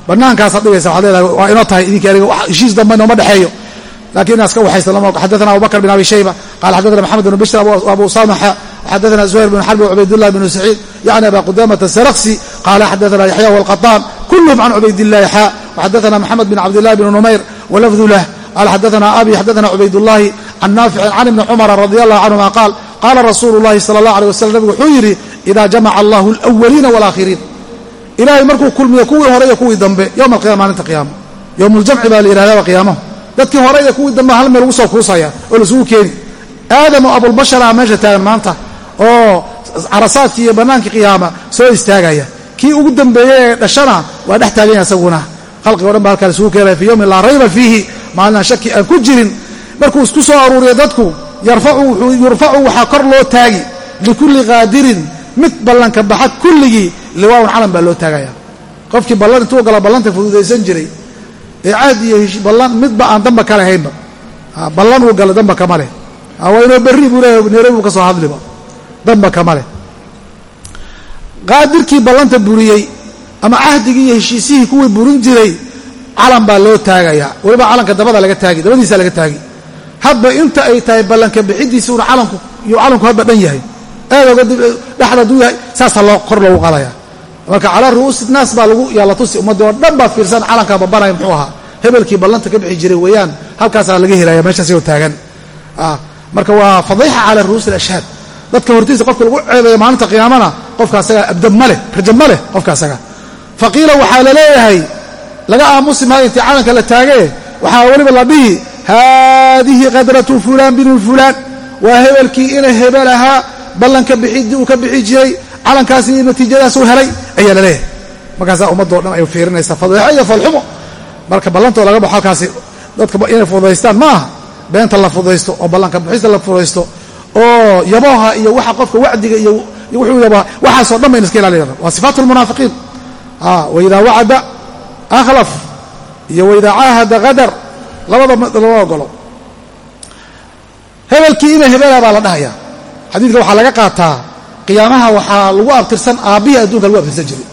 Bannaankaasaad dhigaysa waxad leedahay waa inoo tahay idinka aniga heshiis dambe nooma dhexeeyo lakin inaas ka waxaysa lama xadana abu bakr bin abi shayba qala xadana maxamed bn bishr abu usamaxa xadana zuhayr bn xarbi cubaydullah bn saciid yani aba qudamata saraqsi qala xadana yaxya wاlqaطaan kulhm can cubaydillahi xa waxadana maxamed bin cabdillahi bn numayr walafdu lah qala xadana abi xadana cubaydullahi can naaficin can ibni cumara radi allahu canhuma qaal qala rasuulu llahi sala allah alيh waslm nabigu wuxuu yidhi ida jamaca allahu alawaliina wاlaakhiriin ilahay markuu kulmiyo kuwii hore iyo kuwii dambe yowma alqiyama maalinta qiyaama yowm ljamci baa la yihahdaa qiyaamahu dadkii hore iyo kuwii dambe hal meel lagu soo kuusaya oo laisugu keeni. Aadam oo abulbashar ah meesha taagan maanta oo carasaadkii iyo bannaankii qiyaama soo istaagaya. Kii ugu dambeeyey ee dhashana waa dhex taaganya isaguna. Khalqigo dhan ba halkaa laisugu keenaya fii yowmin laa rayba fiihi. Maalinaan shaki aan ku jirin. Markuu isku soo aruuriyo dadku yurfacu waxaa kor loo taagi. Likulli qaadirin mid ballanka baxa kulligii liwaaun calan baa loo taagaya. Qofkii ballan intuu galo ballanta fududaysan jiray ee cahd iyo ballan midba aan damba ka lahaynba ballan uu gala damba kama leh. Waa inoo berri buu leeyahay nairobi buu ka soo hadliba. Damba kama leh. Qaadirkii ballanta buriyey ama cahdigii iyo heshiisihii kuwii burin jiray calan baa loo taagayaa weliba calanka dabada laga taagi dabadiisa laga taagi. Hadba inta ay tahay ballanka bixidiisa una calanku iyo calanku hadba dhan yahay. Aadooga dhexda hadduu yahay saasaa loo kor loogu qaadaya marka calaa ru'uusi baa lagu yaalla tusi ummaddii oo dhan baa fiirsan calankaa babanaya muxuu ahaa. Hebelkii ballanta ka bixi jiray weeyaan halkaasaa laga helaya meeshaas oo taagan. Marka waa fadiixa calaa ru'uusi alashhaad. Dadka hortiisa qofka lagu ceebeeya maalinta qiyaamana qofka asaga abdab ma leh raja faqiila waxaa la leeyahay laga aamusi maayo intii calanka la taagee waxaa weliba la dhihi haadihi qadratu fulaan binu fulaan. Waa hebelkii ina hebel ahaa ballanka bixidii uu ka bixi jiray calankaasi natiijadaasuu helay ayaa la leeyahay markaasaa ummaddoo dhan ay fiirinaysaa fadeexo iyo falxumo marka ballantoo laga baxo halkaasi dadka inay fududaystaan ma aha beenta la fududaysto oo ballanka bixista la fududaysto oo yabooha iyo waxa qofka wacdiga iyo wuxuu yabaa waxaasoo dhan bayna iska ilaalina waa sifaat lmunaafiqiin waidaa wacada akhlaf iyo waidaa caahada qadar labada lama ogolo. Hebelkii ina hebela baa la dhahayaa. Xadiidka waxaa laga qaataa qiyaamaha waxaa lagu abtirsan aabbihii adduunka lagu abtirsan jiray.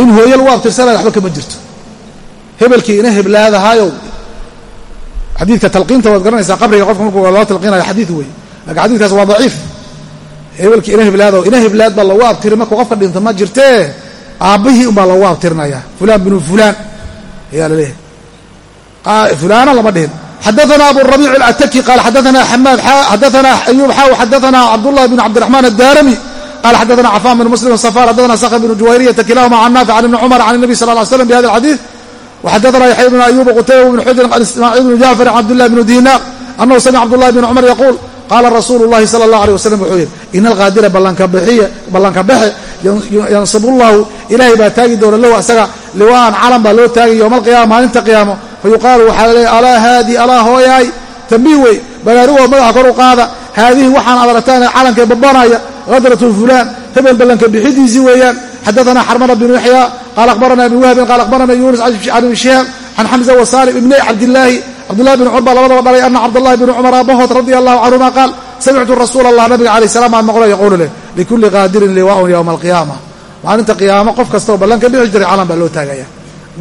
In hooye lagu abtirsanaya waxba kama jirto. Hebelkii ina heblaadahaayow xadiidka talqiinta waad garanaysaa qabriga qofka markuu loo talqiinayo xadiid wey laakiin xadidkaas waa daciif. Hebelkii ina heblaado ina heblaad baa lagu abtiri markuu qofka dhinto ma jirtee aabbihii unbaa lagu abtirinayaa fulaan binu fulaan. Ayaa la leeyahay. Fulaana lama dhihin xadaana abu rabiic اlataki qaal xadaana xamaad xadaana ayub xaw xadaana cabdullahi bn cabdiraxmaan addaarami qaal xadaana cafaan bn muslim safar xadaana sakhr bn juwayriyata kilahuma can naafic can ibni cumar can nabi sal ly slam bi hada alxadiid waxadaana yaxya bn ayuba qutayba bn xujr can ismaaciil bn jaafar can cabdillahi bn dinar anahu samic cabdullahi bn cumar yaquul qaala rasuulu llahi sala allah aleh wasalam wuxuu yidhi ina alqaadira ballanka baxe yansibullahu ilaahay baa taagi doona low asaga liwaan calan baa loo taagay yowma alqiyaama maalinta qiyaamo fayuqaalu waxaa laleeya alaa haadi alaa hooyaay tambiih wey bagaarigoo madaxa kor u qaada haadihi waxaan aad aragtaan calankae babanaya hadratu fulaan hebel ballanka bixidiisii weeyaan xadaana xarmana binu yaxya qaala akhbarana ibn wahbin qaala akhbarana yuunus can ibn shihaab can xamza wa salim ibni cabdilaahi cabdullahi bn cumar baa labadaba dhalay ana cabdullahi bni cumar aabahood radia allahu canhuma qaal samictu rasuul allah nabiga alayh salam aan maqlo yaquulu leh likulli qaadirin liwaaun yowma alqiyaama maalinta qiyaamo qof kastoo ballan ka bixi jiray calan baa loo taagaya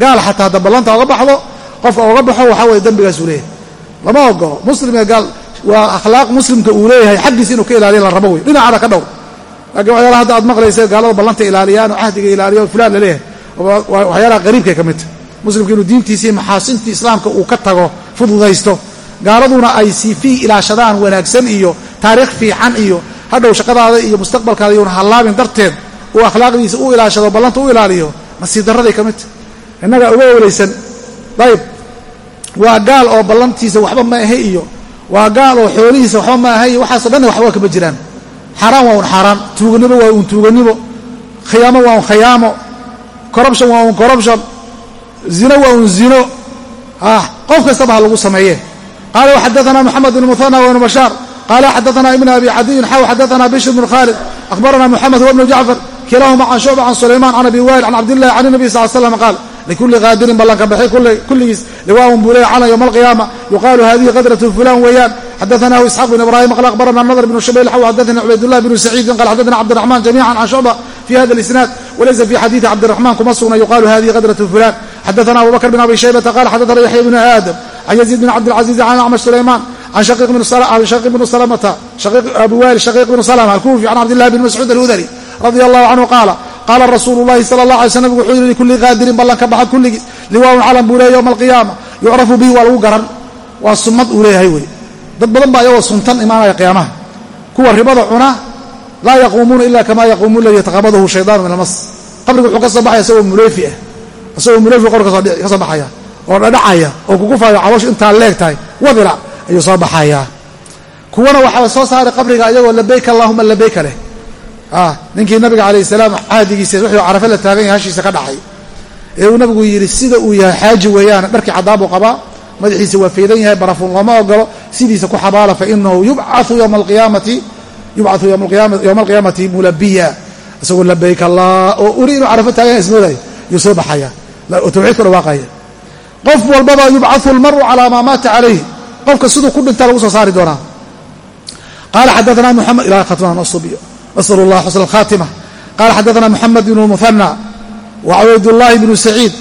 gaal xataa hadda ballanta oga baxdo qofka oga baxo waxaa weye dembigaasuu leeyahay. Lama ogolo muslimee gaal waa akhlaaq muslimka uu leeyahay xaggiisa inuu ka ilaaliya la rabo wey dhinacada ka dhow laakiin waxyaalaha hadda aad maqlaysa gaalada ballanta ilaaliyaan oo cahdiga ilaaliya oo fulaan la leeyahay waxyaalaha qariibkay ka midta muslimka inuu diintiisii maxaasintii islaamka uu ka tago fududaysto. Gaaladuna ay siifii ilaashadaan wanaagsan iyo taariikh fiican iyo hadhow shaqadaada iyo mustaqbalkaada iyuuna hallaabin darteed uu akhlaaqdiisa u ilaashado ballanta u ilaaliyo nasiib darraday ka midta innagaa uga olaysan dayib. Waa gaal oo ballantiisa waxba ma ahe iyo waa gaal oo xoolihiisa waxba ma ahe iyo waxaaso dhanna waxba kama jiraan. Xaaraan waa un xaaraan tuuganimo waa un tuuganimo khiyaamo waa un khiyaamo corruption waa un corruption zino waa un zino. Qof kastaba ha lagu sameeye qaala waxadaana moxamed bn muhana wbnu bashaar qaala xadaana ibn abi cadiyin xaw xadaana bishr bn khaalid akhbarana moxamed wbnu jacfar kilahuma can shucba can sulayman can abi wail can cabdillahi can nabi sal slam qaal likulli qaadirin ballanka baxay kulligiis liwaahum buu leeya calan yowma alqiyaama yuqaalu hadihi qadratu fulan weeyaan xadaanahu isxaaq bn ibrahim qal akhbarana nadr bn shabayl xaw xadaana cubaydullah bnu saciidin qal xadaana cabdiraxman jamiican can shucba fi hada alisnaad walaysa fi xadiidi cabdiraxman kuma sugna yuqaalu hadihi qadratu fulan xadaana abu bakr bn abi shaybata qala xadaana yaxya bnu aadam can yaziid bn cabdilcaziiz can acmash sulayman can shaqiiq bnu salamata abu wail shaqiiq bnu salama alkuufi can cabdillahi bn mascuud alhudari radia allahu canhu qaala qaala rasuulu llahi sala allah alay slam nabig wuxuu yihi likulli qaadirin ballanka baxa kulligiis liwaawun calan buu leeya yowma alqiyaama yucrafu bihi waa lagu garan waa sunnad uu leeyahay wey dad badan baa iyagoo suntan imaanaya qiyaamaha kuwa ribada cuna laa yaquumuuna ila kama yaquumu ladii yataqabadahu shaydaanu min almas qabriga wuxuu ka soo baxaya isagoo muleefi ah isagoo muleefi qor ka soo baxaya oo dhadhacaya oo kugufayo calooshu intaa leeg tahay wadila ayuu soo baxayaa kuwana waxaa soo saaray qabriga iyagoo labayka allahuma labayka leh ninkii nabiga calayh salaam caadigiisa wuxuu carafe la taagan yahay hashiisa ka dhacay. Ee uu nabigu yidhi sida uu yahay xaaji weeyaan dharkii cadaabuu qabaa madaxiisa waa faydan yahay barafuun looma ogolo sidiisa ku xabaala fainahu yubcau yowma alqiyaamati yubcau yowma alqiyaamati mulabiya isagoo labayk allah oo uri inuu carafo taagan yahay ismoodayo yuu soo baxaya. Oo tawxiidka dhawaaqaya qof walbaba yubcau almaru calaa maa maata calayh qofka siduu ku dhintaa lagu soo saari doonaa. Qaala xadaana muxamed ilaha khatmana subiyo nasl اllah xusn اlkhaatima qala xadaana moxamed bn muhanى wacubaydullahi bnu saciid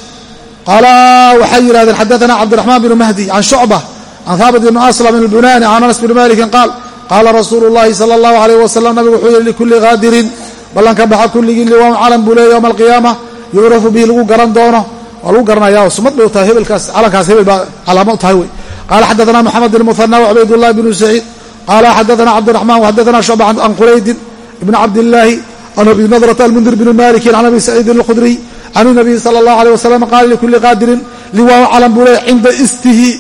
qaala waxay yidhahdeen xadaana cabdiraxmaan bnu mahdi can shucba can haabit bn aslam اlbunani can anas bni malikin qaal qaala rasuulu اllahi salى اllahu alayh wasalam nabigu wuxuu yihi likulli qaadirin ballanka baxa kulligii liwaan calan buu leeya yowma alqiyaama yucrafu bihi lagu garan doono waa lagu garanaya sumad bay u tahay hebelkaas calankaas hebel baa calaamo u tahay wey qaala xadaana moxamed bn muhanى wacubaydullahi bnu saciid qaala xadaana cabdiraxman waxadaana shucba can quraydin ibn cabdillaahi can abi nadrata almundir bni malikin can abi saciidin alkhudriy can nabiyi sala allahu aleyh wasalam qaala likulli qaadirin liwaa calan buu leeya cinda istihi.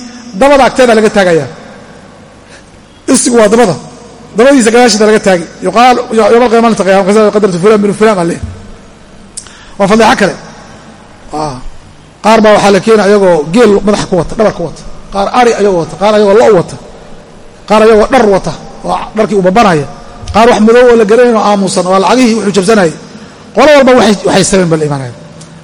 Dabada agteeda laga taagaya istigu waa dabada. Dabadiisa gadaashiisa laga taagi. Yuqaal yowma alqiyama maalinta qiyama qadartu fulan binu fulan baa leeyahy waa fadeexo kale. Qaar baa waxaa la keena ayagoo geel madaxa ku wata dhabar ku wata. Qaar ari ayagoo wata qaar ayagoo lo wata. Qaar ayagoo dhar wata. Oo dharkii uu babanaya qaar wax madow oo la garanayn oo aamusan waa lacagihii wuxuu jabsanayay qolo walba waxay sabeen bal imaanaya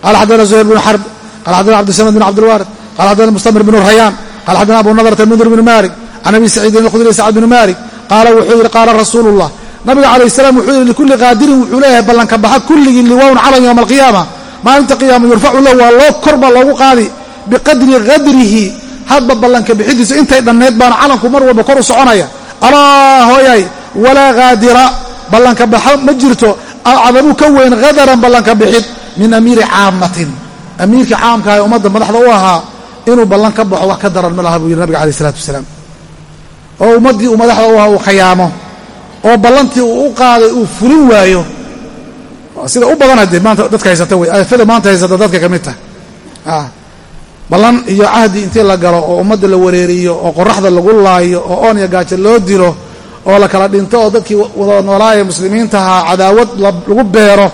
qala xadana zuhayr bnu xarb qala xadana cabdisamad bn cabdilwaarid qala xadana mustamir bnu rayaan qala xadana abu nadrat almundir bnu malik can abi saciidin alkhudri sacad bnu malik qaala wuxuu yidhi qaala rasuulu nabiga calayh salaam wuxuu yidhi likulli qaadirin wuxuu leeyahay ballanka baxa kulligii liwawn calan yowma alqiyaama maalinta qiyaama yurfacu lahu waa loo korba loogu qaadi biqadri qadrihi. Hadba ballanka bixidiisa intay dhannayd baana calanku mar walba kor u soconaya. Alaa hooyay walaa haadira ballanka baxa ma jirto. Cadabu ka weyn hadaran ballanka bixid min amiiri caamatin. Amiirkii caamka ee ummadda madaxda u ahaa inuu ballan ka baxo wax ka daran ma laha buu yidhi nabiga alayh isalaatu wasalaam. Oo ummaddii uu madaxda u aha uu khayaamo oo ballantii uu u qaaday uu fulin waayo. Sida u badan haddee maanta dadka haysata wey aafada maanta haysata dadka ka mid tahay. Ballan iyo cahdi intii la galo oo ummadda la wareeriyo oo qoraxda lagu laayo oo oon iyo gaajo loo dilo oo la kala dhinto oo dadkii wada noolaaya muslimiintaha cadaawad lagu beero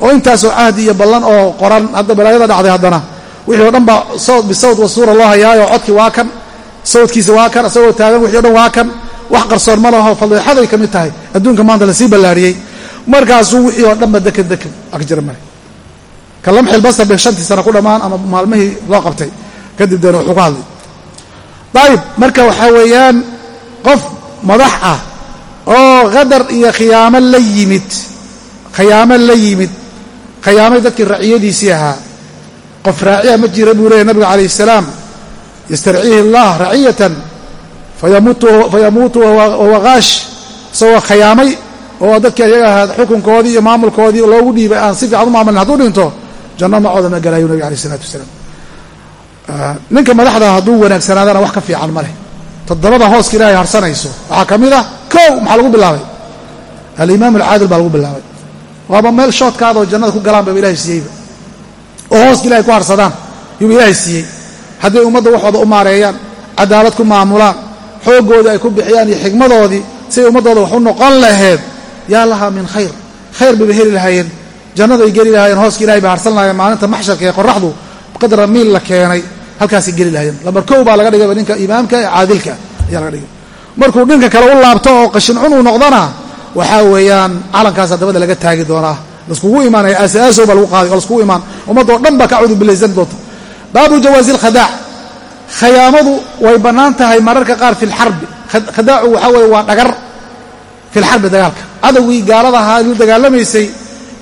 oo intaasoo cahdi iyo ballan oo qoran hadda balaayada dhacday haddana. Wixii o dhan baa sawd bisawd wasuura loo hayaayo codkii waa kan sawdkiisa waa kan isagoo taagan wixii o dhan waa kan wax qarsoon ma laho fadeexaday ka mid tahay. Adduunka maanta la sii ballaariyey. Markaasuu wixii oo dhanba dekan dekan male ka lamxil basar bay shantii sano ku dhammaan ama maalmihii loo qabtay kadib deena wuxuu ka hadlay. Dayib marka waxaa weeyaan qof madax ah oo qadar iyo khiyaamo la yimid khiyaamo la yimid khiyaamay dadkii raciyadiisii ahaa. Qof raaciya ma jira buu leeyahy nabiga calayh salaam. Yastarciihi allah raciyatan fayamuutu wahuwa qaash isagoo khayaamay oo dadkii ayaga ahaa xukunkoodii iyo maamulkoodii loogu dhiibay aan si fiican u maamulin hadduu dhinto janno macooda ma galayu nabiga alayh isalaatu wasalaam ninka madaxda hadduu wanaagsanaadana wax ka fiican ma leh toddobada hooska ilaahay harsanayso. Waxaa ka mid ah kow maxaa lagu bilaabay? Alimaam alcaadil baa lagu bilaabay. Waaba meel shoodkaadaoo jannada ku galaan baba ilahay siiyeyba oo hooska ilahay ku harsadaan yuuba ilaahay siiyey. Hadday ummadda waxooda u maareeyaan cadaalad ku maamulaan xooggoodii ay ku bixiyaan iyo xigmadoodii siday ummaddooda wax u noqon laheed yaa lahaa min khayr. Khayr bayba heli lahaayeen. Jannaday geli lahaayeen. Hooska ilahay bay harsan lahayen maalinta maxsharka ee qoraxdu qadra miil la keenay halkaasay geli lahaayeen. Lambar baa laga dhigayba ninka imaamka ee caadilka ayaa laga dhigay. Markuu dhinka kale u laabto oo qashincun uu noqdana waxaa weeyaan calankaasa dabada laga taagi doonaa. Laskugu imaanaya aasaasow baa lagu qaaday oo laskugu imaan. Ummaddoo dhan baa ka cudubilaysan doonta baabu jawaazi alkhadaac khayaamadu way bannaan tahay mararka qaar fi lxarbi khadaacu waxaa weeye waa dhagar fi lxarbi dagaalka. Cadowgii gaalada ahaa lu dagaalamaysay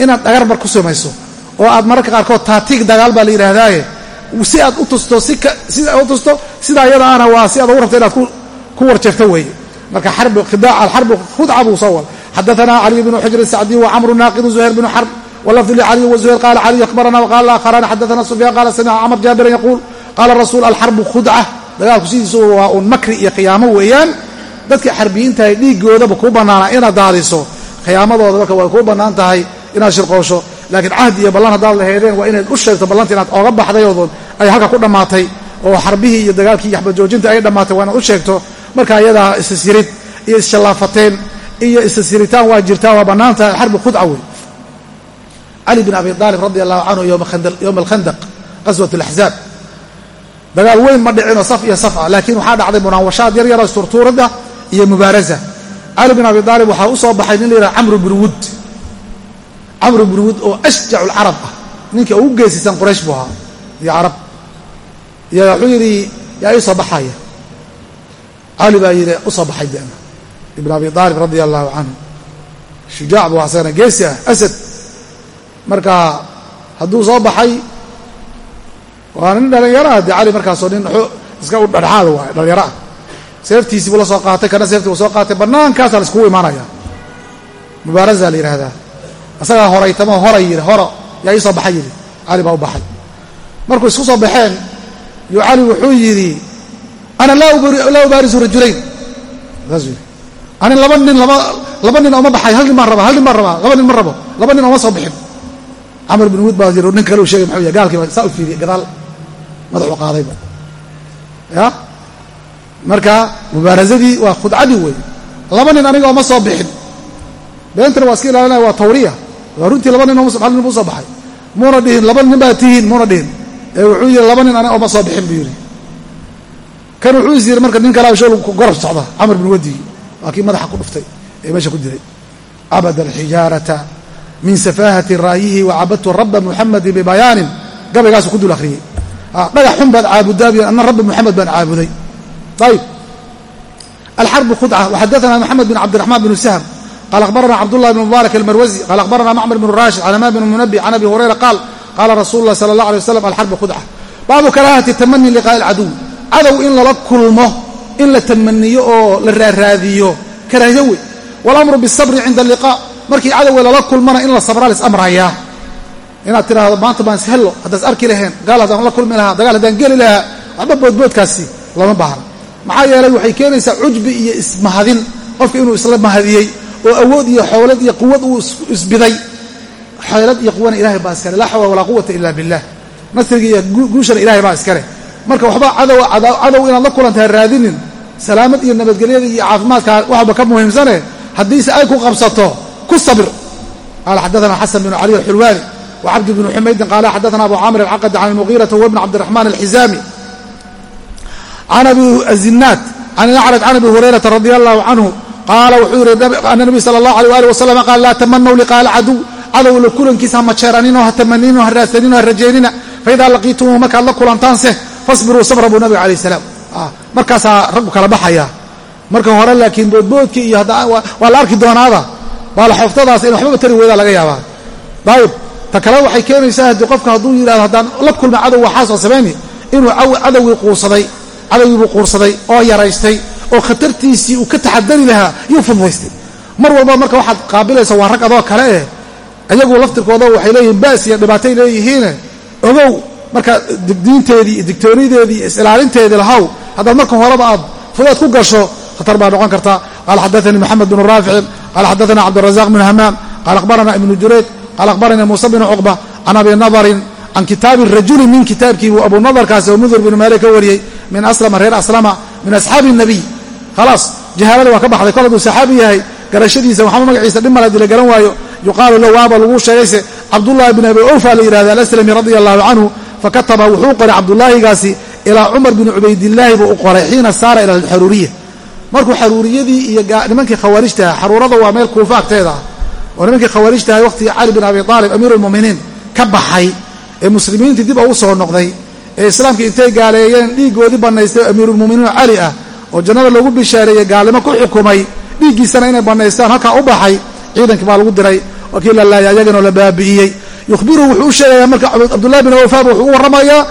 inaad dhagar bar ku samayso oo aad mararka qaarkood taatiig dagaal baa la yidhaahdaaye si aad u tusto sida u tusto sidaa iyada ana waa si aad ugu rabto inaad ku warjeefto weeye. Marka alxarbu khudca buu soo wal xadaana caliy bnu xujr sacdiy wcamru naaqidu zuhayr bnu xarb wlafdu lcaliy wzuhayr qala caliy akhbarana wqala aakharani xadaana sufyaan qala samica camr jaabiran yaquul qaala rasuul alxarbu khudca dagaalku sidiisu waa uun makri iyo khiyaamo weeyaan. Dadka xarbiyiintahay dhiigoodaba kuu bannaana inaad daadiso. Khiyaamadooda marka way kuu bannaan tahay inaad shirqoosho. Laakiin cahdi iyo ballan haddaad laheedeen waa inaad u sheegto ballanta inaad ooga baxday oo ay halka ku dhammaatay oo xarbihii iyo dagaalkii iyo xabajoojinta ay dhammaatay waa inaad u sheegto marka ayadaa isasirid iyo issallaafateen iyo isasiritaan waa jirtaa waa bannaan tahay xarbi khudca wey cali bin abi aalib radi allahu canhu yowma alkhandaq qaswat alaxzaab dagaal weyn ma dhicinoo saf iyo saf ah laakiin waxaa dhacday munaawashaad yar yaroo isturtuurada iyo mubaarasa cali bin abi aalib waxaa u soo baxay nin la yidhaha camru bin wud. Camru bin wud oo ashjacu lcarab ah ninka ugu geesisan quraysh buu ahaa iyo carab iyo wuxuu yidhi yaa ii baxaya. Cali baa yidhi u soo baxay dena ibn abi aalib radia allahu canhu. Shujaac buu asagana geesi ah asad. Marka hadduu soo baxay waa nin dhalinyaro ah cali markaasoo nin iska u dhadhaxaada waay dhalinyaro ah seeftiisii buu la soo qaatay kana seeftii buu soo qaatay bannaankaasaa la iskugu imaanaya mubaarasaa la yidhaahdaa. Asagaa horaytamo horay yidhi horo yaa ii soo baxay yidhi. Cali baa u baxay. Markuu isku soo baxeen yuu cali wuxuu yidhi ana laa ubaarisu rajulayn. Ani laba nin laba nin ooma baxay hal nin baan rabaa hal nin baan rabaa laba nin ma rabo laba nin ooma soo bixin. Camar bin wuud baa yiri nin kale u sheegay muxuu yahay gaalkii baa saa u fiiriyey gadaal madaxu qaadayba ya? Marka mubaarasadii waa khudcadii wey laba nin aniga ooma soo bixin. Beentana waa iska ilaalinaya waa tawriya. Waa runtii laba nin hal nin buu soo baxay. Muuna dhihin laba nin baa tihiin muuna dhihin ee wuxuu yidhi laba nin aniga ooma soo bixin buu yidhi. Kan wuxuu is yiri marka nin kalea shool gorab socda camar bin wadigi waa kii madaxa ku dhuftay ee meesha ku diray cabada alxijaarata min safaahati ra'yihi wacabadtu raba muxamedin bibayaanin gabaygaasu ku dul akhriyey. Dhagax xun baad caabudaa anna rabbi muxamed baan caabuday. Ayib alxarbu khudca waxadaana moxamed bin cabdiraxmaan bn sahm qaala akhbarana cabdullahi bn mubaarak almarwazi qaala akhbarana macmar bn rashid can amaa bn munabi can abi hurayra qaal qaala rasuulu lah sala allah alay waslam alxarbu khudca baabu karaahati tamani liqaa'i alcaduw cadow in lala kulmo in la tamaniyo oo la raaraadiyo karaahiyo wey walamru bisabri cinda alliqaa markii cadowga lala kulmana in la sabraa la isamrayaa inaad tidhaahdo maanta baan ishello haddaas arki laheen gaal haddaan la kulmi lahaa dagaal haddaan geli lahaa waxba boodboodkaasi lama baahna maxaa yeelay waxay keenaysaa cujbi iyo ismahadin qofka inuu isla mahadiyey oo awood iyo xoolad iyo quwad uu isbiday xeelad iyo quwana ilahay baa iskale laa xawla walaa quwata ila billah. Nasriga iyo guushana ilahay baa iskale marka waxba cadow inaad la kulantaha raadinin salaamad iyo nabadgelyada iyo caafimaadka waxba ka muhiimsane haddiise ay ku qabsato ku sabir. Qaala xadaana xasan bnu cali alxulwaani wcabd bn xumaydin qaala xadaana abu camr alcaqadi can mugiirata huwa bn cabdiraxmaan alxizaami. Can abi zinaad can acraj can abi hurayrata radi allahu canhu qaala wuxuu yihi ana nabi sala allah alيh ali wasalam qaal laa tamanaw liqaa cadow la kulankiisa ha majeeraninoo ha tamaninoo ha raadsaninoo ha rajaynina. Faidaa laqiitumuhu markaad la kulantaanse fasbiruu sabra buu nabiga alayh salaam. Markaasaa raggu kala baxaya. Marka hore laakiin boodboodkii iyo waa la arki doonaada. Baala xooftadaas in waxbaba tari weydaa laga yaabaa. Dayib ta kale waxay keenaysaa haddii qofka hadduu yidhahdo haddaan la kulma cadow waxaasoo samayni inuu cadowgii quursaday cadowgiibuu quursaday oo yaraystay oo khatartiisii uu ka taxadari lahaa yuu fududaystay mar walba marka waxaad qaabilaysa waa rag adoo kale eh iyagu laftirkooda waxay leeyihiin baas iyo dhibaatay leeyihiine ogow marka diinteedii iyo digtoonideedii iyo is-ilaalinteedii lahaw haddaad marka horeba aad fudeed ku gasho khatar baa noqon karta. Qaala xadaanii moxamed bnu raaficin qaala xadaana cabdirazaq bnu hamaam qaala akhbarana ibnu jurayj qaala akhbaranii muusa bnu cuqba can abi nadarin can kitaabi rajuli min kitaabkii buu abu nadarkaasi oo mudur binu maalik ka wariyey min aslama reer aslama min asxaabi nabiy. Khalaas jahaaladii waa ka baxday. Kol hadduu saxaabi yahay garashadiisa waxama magaciisa dhib male haddii la garan waayo yuqaalu lahu waaba lagu sheegayse cabdullahi bin abi awfa la yidhahda alaslami radia allahu canhu fakataba wuxuu qoray cabdulaahigaasi ilaa cumar bin cubaydillaahi buu u qoray xiina saara ila alxaruuriya markuu xaruuriyadii iyo nimankii khawaarijtaha xaruurada waa meel kuufa agteeda oo nimankii khawaarijtahay waqtigii cali bin abi aalib amiiru lmuminiin ka baxay ee muslimiintii dib ugu soo noqday ee islaamkii intay gaaleeyeen dhiiggoodii bannaystay amiirulmuminiin cali ah oo jannada loogu bishaareeyey gaalnimo ku xukumay dhiiggiisana inay bannaystaan halkaa u baxay ciidankii baa lagu diray wakii la laaya ayaganoo la baabi'iyey. Yukhbiru wuxuu u sheegayaa marka cabdullahi bin awfaab wuxuu u warramayaa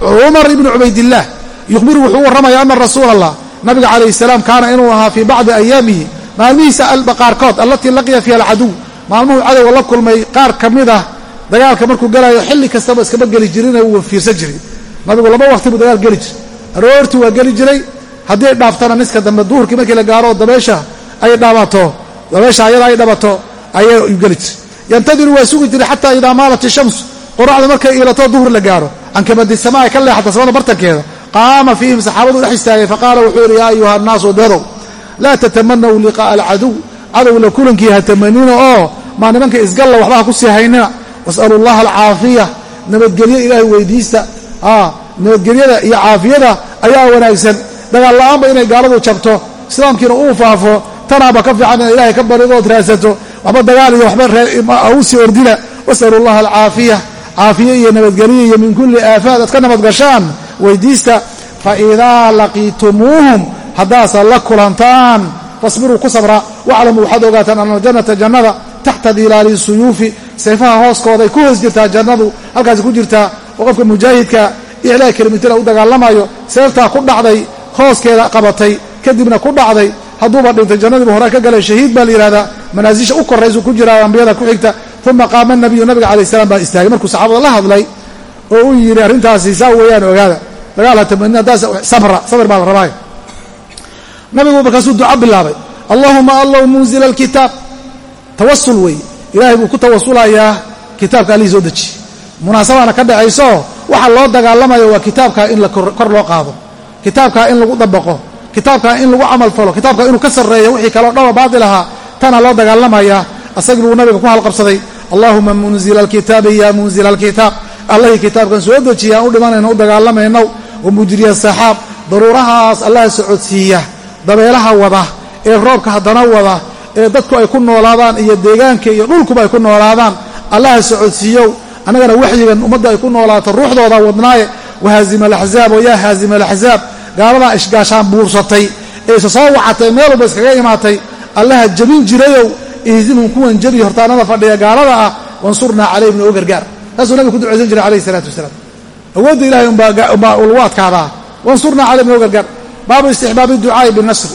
cumar ibnu cubaydillaah yukhbiru wuxuu u warramayaa ana rasuula allah nabiga calayhi salaam kaana inuu ahaa fii bacdi ayaamihi maalmihiisa qaarkood allatii laqiya fiiha alcaduw. Maalmuhuu cadowga la kulmay qaar ka mid ah dagaalka markuu galayo xilli kastaba iskama geli jirine wuu fiirsan jiray. Nabigu laba waqti buu dagaal geli jiray. Aroortii waa geli jiray. Haddii ay dhaaftana niska dambe duhurkii markii la gaaro dabeesha ay dhabato dabeesha ayada ay dhabato ayuu geli yantadiru waa sugi jiray xataa idaa maalat ishams qoraxda markay iilato duhur la gaaro. Cankabadi samaa ka leexata samada bartankeeda qaama fiihim saxaabadu dhex istaagay faqaala wuxuu yidhi yaa ayuha annaasu dadow laa tatamanaw liqaa'a alcaduw. Cadowla kulankii ha tamanina oo maa nimanka isgalla waxba ha ku sii haynina. Wasalu llaha alcaafiya nabadgelyo ilaahay weydiista. Nabadgelyada iyo caafiyada ayaa wanaagsan. Dagaal la'aanba inay gaaladu jabto islaamkiina uu faafo tanaaba ka fiican inaad ilahay ka baridood raadsato waxba dagaal iyo waxba u sii ordina. Wasalu llaha alcaafiya caafiye iyo nabadgelyo iyo min kulli aafaad. Aad ka nabadgashaan weydiista faidaa laqiitumuuhum haddaasaad la kulantaan fasbiruu ku sabra waclamuu waxaad ogaataan ana aljannata jannada taxta dilaali suyuufi sayfaha hooskooday ku hoos jirtaa jannadu halkaasi ku jirtaa oo qofka mujaahidka ixlaa kelimitana u dagaalamayo seeftaa ku dhacday hooskeeda qabatay kadibna ku dhacday hadduuba dhintay jannadiiba hore ka galay. Shahiid baa la yidhahdaa manaasisha u koraysu ku jiraa ambiyada ku xigta. Uma qaama nabiyu nabiga calayi salam baa istaagay. Markuu saxaabada la hadlay oo uu yidhi arrintaasi saa weeyaan ogaada. Dagaal ha tamanin haddaas sabra sabir baa la rabaayo nabigu markaasuu duca bilaabay. Allahuma allow munzila alkitaab. Tawasul weeye ilaahay buu ku tawasulayaa kitaabka allihii soo dejiye munaasabana ka dhacayso waxa loo dagaalamayo waa kitaabka in kor loo qaado. Kitaabka in lagu dabaqo kitaabka in lagu camal falo kitaabka inuu ka sarreeyo wixii kaleo dhaba baatil ahaa tana loo dagaalamaya. Asagii buu nabiga ku halqabsaday allahuma munzila alkitaabi ya munzila alkitaab. Allahii kitaabkan soo dejiya aan u dhimanayno u dagaalamayno wa mujriya saxaab daruurahaas allaha socodsiiya dabeelaha wada ee roobka haddana wada ee dadku ay ku noolaadaan iyo deegaanka iyo dhulkuba ay ku noolaadaan allaha socodsiiyow. Annagana waxyigan ummadda ay ku noolaato ruuxdooda wadnaaye wahaazima alaxzaab oo yaa alaxzaab gaaladaa ishgaashaan buursatay ee isa soo wacatay meel walba iskaga imaatay allaha jabin jirayow ihzimhum kuwan jabi hortaanada fadhiya gaalada ah wansurnaa calayhim noo gargaar. Saasuu nabiga ku ducaysan jiray alayhi isalaatu wasalaam. Awoodda ilahay umbaa lagu adkaadaa wansurnaa calayhim noo gargaar. Baabu istixbaabi ducaa'i binasri.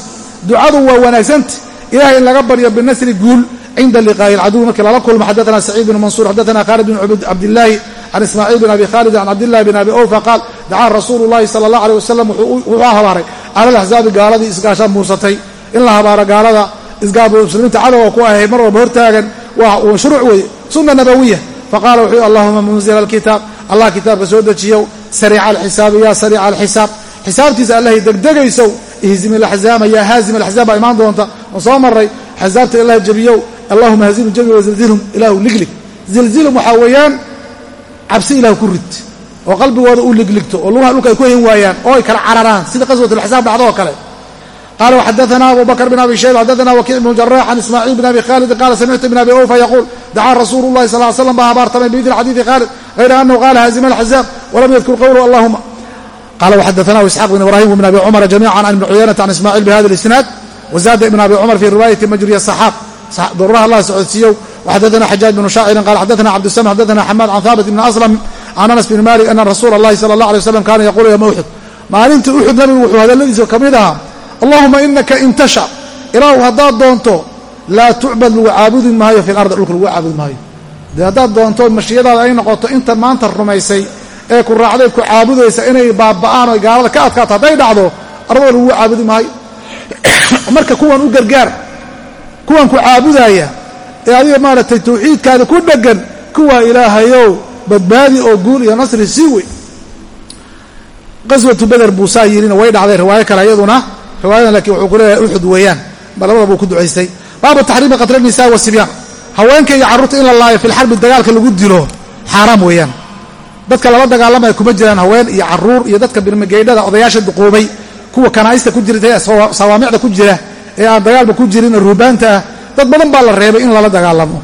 Ducadu waa wanaagsanta ilahay in laga baryo binasri guul cinda liqaa'i alcaduwi. Markii lala kulmo xadaana saciid bn mansuur xadaana khaalid bn cabdillaahi can ismaaciil bin abi khaalid can cabdillahi bin abi owfa qaal dacaa rasuulu llahi sala allah aleh wasalam wuxuu habaaray cala alaxzaabi gaaladii isgaashaan muusatay in la habaaro gaalada isgaab muslimiinta cadowga ku ahay mar walba hortaagan waa mashruuc weeye sunna nabawiya faqala wuxuu allahuma munzila alkitaab allah kitaabka soo dejiyow sariica alxisaabi yaa sariica alxisaab xisaabtiisa allahay degdegaysow ihzim alaxzaama yaa haazim alaxzaab baa imaan doonta oo soo maray axzaabta allah jabiyow allahuma hazimu jabi wazilzilhum ilaahu liglig zilzilhum waxaa weeyaan cabsi ilahu ku rid oo qalbigooda uu ligligto oo lugaha dhulka ay ku hayn waayaan oo ay kala cararaan sida qaswat alaxzaab dhacdo oo kale. Qala wxadana abu bakr bn abi shayba xadana wakic bn jarax can ismaaciil bn abi khalidin qala samictu bn abi awfa yaquul dacaa rasuulu llahi sal l slam baa habaartamay bimidli xadiidi khaalid hayra anahu qala haazima alxazaab walam yadkur qowlu allahuma qala wxadana isxaaq bn ibrahim bn abi cumara jamica can ibni cuyaynata can ismaaciil bihada اlisnaad wazada ibn abi cumar fi riwaayati majriya saxaab daruuraha allah socodsiiyow waxadana xajaaj bnu shaacirin qala xadana cabdusam xadana xamaad can haabit bn aslam can anas bn malik ana rasuula اllahi sala allah alay waslam kana yaqulu yowma uxud maalintii uxud nabigu wuxuu hadaladiisa ka mid ahaa allahuma inaka in tasha ilaahu haddaad doonto laa tucbad lagu caabudi maayo fi lardi dhulka lagu caabudi maayo dee haddaad doonto mashiyadaada ay noqoto inta maanta rumaysay ee ku raacday ku caabudaysa inay baaba'aan oo gaalada ka adkaato hadday dhacdo ardada lagu caabudi maayo marka kuwan u gargaar kuwan ku caabudaaya ee adiga maaragtay tawxiidkaada ku dheggan kuwaa ilaahayow badbaadi oo guul iyo nasri sii wey qaswatu beder buusaa yidhina way dhacday riwaayo kale iyaduna. Riwaayadan laakiin wuxuu ku leeyahay uxud weeyaan ba buu ku ducaystay baabu taxriimi qatla nisaa wasibyaan haweenka iyo carruurta in la laayo filxarbi dagaalka lagu dilo xaaraam weeyaan. Dadka lala dagaalamaya kuma jiraan haween iyo carruur iyo dadka birmageydhada odayaasha duquubay. Kuwa kanaa'ista ku jirta sawaamicda ku jira ee aan dagaalba ku jirin ruubaanta ah dad badan baa la reebay in lala dagaalamo.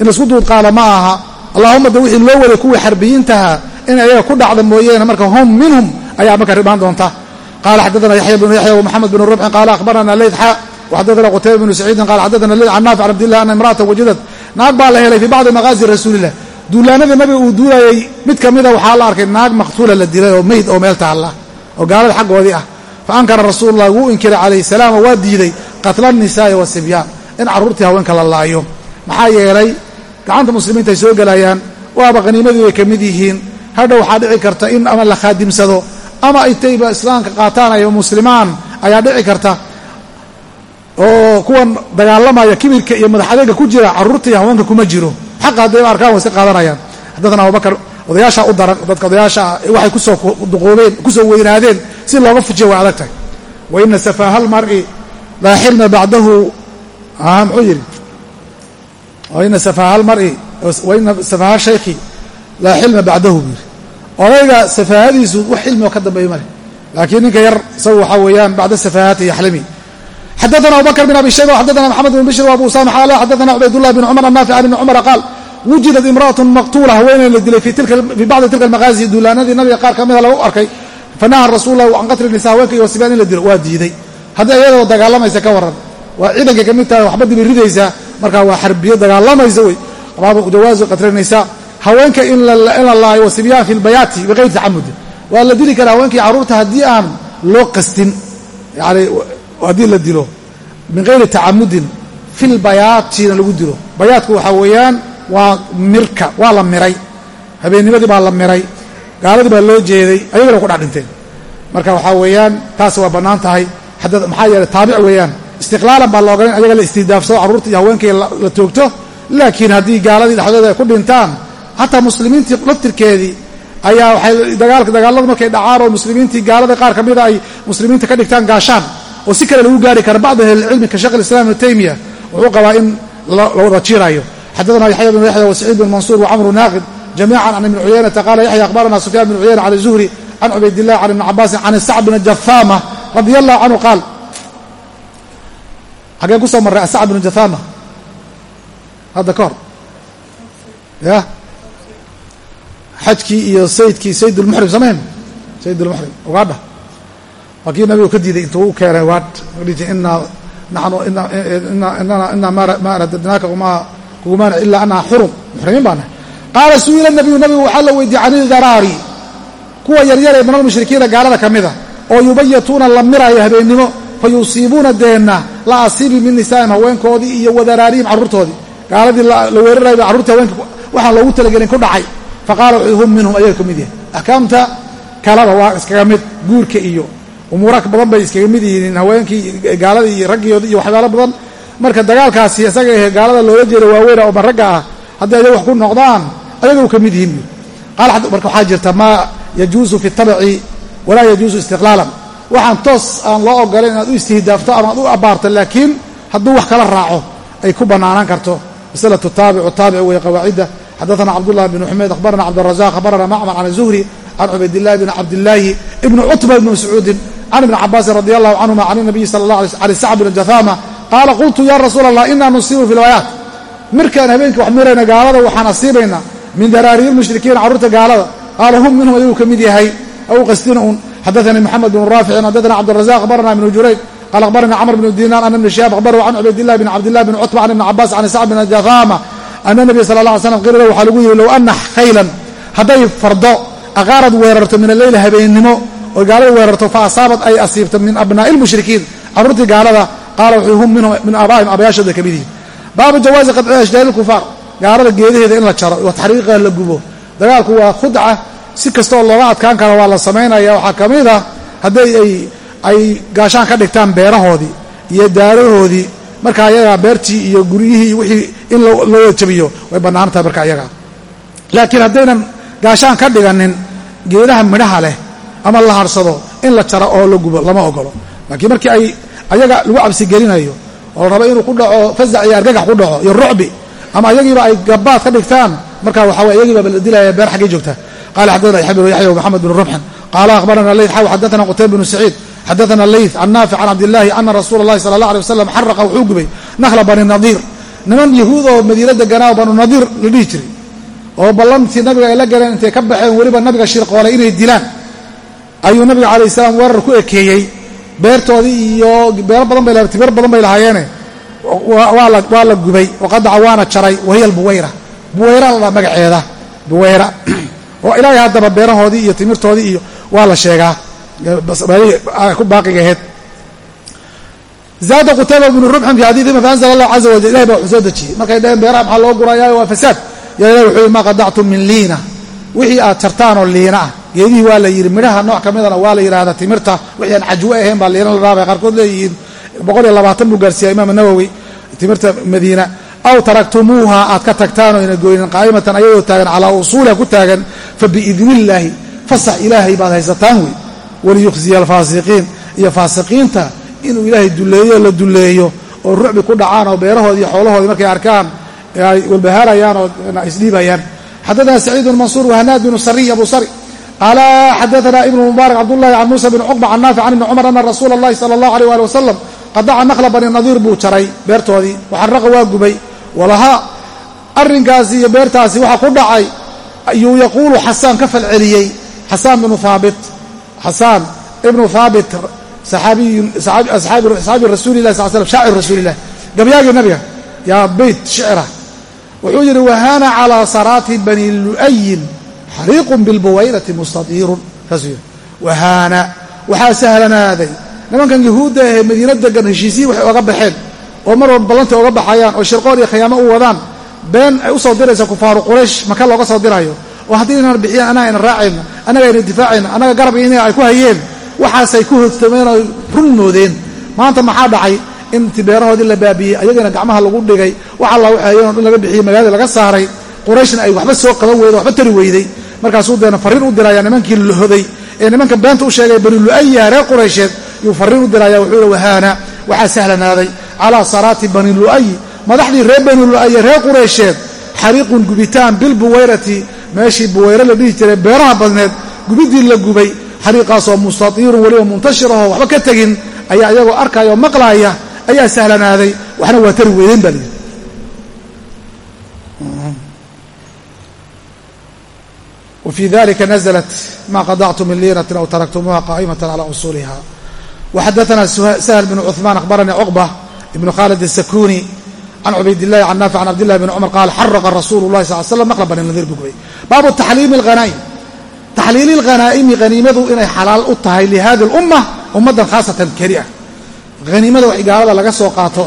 In la isku duudqaala ma aha allahuma de wixii loo waday kuwii xarbiyiintaha in ayaga ku dhacda mooyeene marka hum minhum ayaa marka ribaan doonta. Qala xadana yaxya bnu yaxya wmaxamed bn rubxin qala akhbarana leyd xa waxadana qutayba bnu saciidin qala xadana leyd can naafic cabdillah ana imra'ata wajadad naag baa la helay fii bacdi maqaazi rasuulilah duulaanadii nabiga uu duulayay mid ka mida waxaa la arkay naag maqtuula la dilay oo meyd oo meel taalla oo gaalada xaggoodii ah. Fa ankara rasuululah wuu inkiray calayhi salaam oo waa diiday qatla nisaa'i wasibyaan in carruurtii haweenka la laayo. Maxaa yeelay gacanta muslimiinta ay soo gelayaan waaba qhaniimadii bay ka mid yihiin. Hadha waxaa dhici karta in ama la khaadimsado ama aytayba islaamka qaataan ay muslimaan ayaa dhici karta. Oo kuwan dagaalamaya kibirka iyo madaxadeyga ku jira carruurta iyo haweenka kuma jiro. Xaqa haddayba arkaan way iska qaadanayaan. Xaddaana abubakar odayaashaa u daran dadka odayaasha waxay ku soo duquubeen ku soo weynaadeen si looga fujiya way adag tahay. Wa ina safaaha lmar'i laa xilma bacdahu muxuu yidhi waina safaaha shaykhi laa xilma bacdahu buu yidhi. Odayga safaahadiisu wax cilmi oo ka dambeeya male laakiin ninka yar isagu waxaa weeyaan bacda safaahati yaxlimi. Xadana abubakr bn abi shayba xadana maxamed bn bishr abu usama xaala xadana cubaydullah bn cumar anaafic an ibni cumara qaal wujidat imra'atu maqtuula haweeney la dilay fii bacdi tilka almaqaazi duulaanadii nabiga qaar ka mida lagu arkay fanaha rasuul lah can qatli nisa haweenka iyo wasibaan in la dilo waa diiday. Haddii iyadoo dagaalamaysa ka waran waa ciidankay ka mid tahay waxba dibi ridaysaa marka waa xarbiyo dagaalamaysa wey. Jawaazu qatli nisa haweenka in la laayo wasibyaan fi lbayaati bikayri tacamudin waa la dili karaa haweenkii carruurta haddii aan loo qastin yani haddii la dilo min hayri tacamudin filbayaatina lagu dilo. Bayaadku waxaa weeyaan waa mirka waa la miray. Habeennimadii baa la miray gaaladii baa loo jeeday ayagana ku dhex dhinteen marka waxaa weeyaan taas waa bannaan tahay. Maxaa yeeley taabic weeyaan istiqlaalan baa la ogolan ayaga la istidaafsado carruurta iyo haweenkii la toogto. Laakiin haddii gaaladii dhexdooda ay ku dhintaan xataa muslimiintii laftirkeedii ayaa waxay dagaalka dagaalladu markay dhacaan oo muslimiintii gaalada qaar ka mida ay muslimiinta ka dhigtaan gaashaan oo si kale lagu gaari kara bacd ahlilcilmi ka sheekh islam ibnu taymiya wuxuu qabaa in la wada jiirayo. Xadana yaxya bn yaxya wasaciid bn mansuur wacamru naaqid jamiican can ibni cuyaynata qala yaxya akhbarana sufyaan bn cuyayna can zuhri can cubaydillahi can ibni cabaasin can sacd bn jathama radi allahu canhu qaal xageen ku soo marray asacd bn jathama? Hadda ka hor. Ya? Xajkii iyo saydkii saydulmuxrim samayn saydulmuxrim ugaadha waa kii nabigu ka diiday intuu u keenay waadh inaa nanu inaa ma radadnaaka kugumaana ilaa anaa xurum. Muxrimiin baa nahay qaala su'ila nabiyu nabigu waxaa la weydiiyey can idaraari kuwa yaryaree min almushrikiina gaalada ka mida oo yubayatuuna la miraayo habeennimo fa yusiibuuna deenna la asiibi min nisaa'im haweenkoodii iyo wadaraarihim carruurtoodii gaaladii la weerarayo ba carruurtii haweenka waxaan loogu talagelin ku dhacay. Faqaala wuxuu hum minhum ayaga ka mid yahay axkaamta kalaba waa iskaga mid guurka iyo umuura badan bay iskaga mid yihiin haweenkii gaaladii iyo raggiyoodi iyo waxyaalo badan. Marka dagaalkaasi isaga ahe gaalada loola jeeda waaweyna oo ragga ah haddii ayaga wax ku noqdaan ayaga u ka mid yihiin. Marka waxaa jirta maa yajuusu fi tabaci walaa yajuusu istiqlaalan waxaan toos aan loo ogolayn inaad u istihdaafto ama ad u abaarto laakiin hadduu wax kala raaco ay ku banaanaan karto. Maslatu taabicu taabic wey qawaacidda. Xadaana cabdullahi bn xumeyd akhbarana cabdirazaq akhbarana macmar can zuhri can cubaydillahi bn cabdillaahi ibni cutba ibni mascuudin can ibni cabaasin radi allahu canhuma can nabiyi sala allah alay sacd bn jathama qaala qultu ya rasuula allah inaa nusiibu fi lwaayaat mirkaan habeenkii wax mirayna gaalada waxaan asiibaynaa min daraariyi lmushrikiina carruurta gaalada. Qaala hum minhum ayuu ka mid yahay aw qastina un xadaanii moxamed bn raaficin xadaana cabdirazaq akhbarana ibnu jurayj qala akhbarani camr bn dinar ana ibni shihaab akhbarahu can cubaydillahi bn cabdillahi bn cutba can ibni cabaas can sacd bn jathama ana nabiya sala la alay slam lahu waxaa lagu yihi low ana khaylan hadday fardo aqaarad weerarto min alleyli habeennimo oo gaalada weerarto fa asaabad ay asiibto min abnaa'i lmushrikiin carruurtii gaalada qaala wuxuu hum minhum min aabaa'ihim abayaashooda ka mid yihiin baabu jawaazi qadci ashjaari lkufaar gaalada geedaheeda in la jaro oo taxriiqa la gubo dagaalku waa khudca si kastaoo looga adkaan karo waa la samaynaya waxaa ka mid ah hadday ay ay gaashaan ka dhigtaan beerahoodii iyo daarahoodii. Marka ayagaa beertii iyo guryihii wixii in loo jabiyo way bannaan tahay marka ayaga laakiin haddaynan gaashaan ka dhiganin geedaha midhaha leh ama la harsado in la jaro oo la gubo lama ogolo laakiin markii ay ayaga lagu cabsigelinayo oo la rabo inuu ku dhaco fasac iyo argagax ku dhaco iyo rucbi ama ayagiiba ay gabaad ka dhigtaan marka waxa way ayagiiba la dilaya beer xaggay joogta qala xaddaana yaxya bnu yaxya wmaxamed bn rumxin qaala akhbarana leyt xaw xadaana qutayb bnu saciid xadaana leyt can naafic can cabdillahi ana rasuula اllahi sala allah alay wasalam xaraqa wuxuu gubay nakhla bani nadiir niman yahuud oo madiina deganaa banu nadiir la dhihi jiray oo ballantii nabiga ay la galeen intay ka baxeen weliba nabiga shirqoolay inay dilaan ayuu nabiga calayh salaam weerar ku ekeeyey beertoodii iyo beero badan bay timir badan bay lahaayeene waa la gubay waqadaca waana jaray wahiya albuwayra buwayra la magaceeda buwayra oo ilaahay haddaba beerahoodii iyo timirtoodii iyo waa la sheegaa. Ku baaqiga aheyd zaada qutayba bnu rubxin fi xadiiima faanzla allah caza wajal ilahay baa wuxuu soo dejiyey. Markay dhaheen beeraha maxaa loo gurayaa waa fasaad. Yaa ilahi wuxuu yihi maa qadactum min liina. Wixii aad jartaanoo liina ah. Geedihii waa la yidhi midhaha nooc ka midana waa la yidhahdaa timirta. Wixii aan cajwo ahayn baa liina la dhaabay qaarkood leeyihiin. Boqol iyo labaatan buu gaarsiiya imaam nawowi timirta madiina. Aw taraktumuuha aad ka tagtaanoo ina goynin qaa'imatan ayadoo taagan calaa usuuliha ku taagan fa biidni illaahi fasax ilaahay baad haysataan wey. Waliyukhziya alfaasiqiin iyo faasiqiinta inuu ilaahay duleeyo la duleeyo oo rucbi ku dhacaan oo beerahoodii xoolahoodii markay arkaan ay walbahaarayaan oo isdhiibayaan. Xadaana saciid mansuur wahanaad bnu sariy abu sari. Qaala xadaana ibnu mubaarak cabdullahi can muusa bn cuqba can naafic can ibni cumar ana rasuula allahi sala allahu aleyh ali wasalam qadaca nakla bani nadiir buu jaray beertoodii. Waxaraqa waa gubay. Walahaa arrinkaasi iyo beertaasi waxaa ku dhacay ayuu yaquulu xasaan ka falceliyey. Xasaan bnu haabit xasaan ibnu haabit asxaabi rasuulilah sal slam shaacir rasuulilah gabyaagii nabiga yaa beyt shicra wuxuu yidhi wahaana calaa saraati bani lu'ayin xariiqun bilbuwayrati mustadiirun. Saasuu yidhi. Wahaana waxaa sahlanaaday nimankan yahuudda ahee madiina degan heshiisihii waxay oga baxeen oo mar walba ballanta oga baxayaan oo shirqoor iyo khiyaamo u wadaan been ay u soo diraysa kufaaru quraysh maka looga soo dirayo. Oo haddii inaan bixiyaan annaga ayna raacayno annaga ayna difaacayno annaga garab ina ay ku hayeen waxaasay ku hodsameen oo run moodeen. Maanta maxaa dhacay? Inti beerahoodii la baabiyey ayagana gacmaha lagu dhigay wax alla waxay hayeen o dhan laga bixiyey magaalada laga saaray. Qurayshna ay waxba soo qaban weyda waxba tari weyday markaasuu deena farriin u diraya nimankii la hoday ee nimanka beenta u sheegay bani lu'aya reer quraysheed. Yuu farriin u diraya wuxuu yihi wahaana waxaa sahlanaaday calaa saraati bani lu'ayi madaxdii reer bani lu'aya reer quraysheed xariiqun gubitaan bilbuwayrati meeshii buwayre la dhihi jiray beeraha badneed gubiddii la gubay xariiqaasoo mustatiirun weliba muntashir ahoo waxba ka tegin ayaa iyagoo arkaya oo maqlaaya ayaa sahlanaaday waxna waa tari weydeen baa layidhi wfي dalika naزlat ma qadactu min liinatin aw taraktumuuha qaa'imata calى usuuliha waxadaثna sahl bn cuثmaan akhbaranii cuqba ibn khaalid الsakuni can cubaydillahi can naafic can cabdillahi bn cumar qaal xaraqa rasuulu lahi sal slam maqla bani nadir buu gubay baabu taxliimi alghanaa'im taxliili lghanaa'imi haniimadu inay xalaal u tahay lihadi lumma ummaddan khaasatan keli ah haniimada wax gaalada laga soo qaato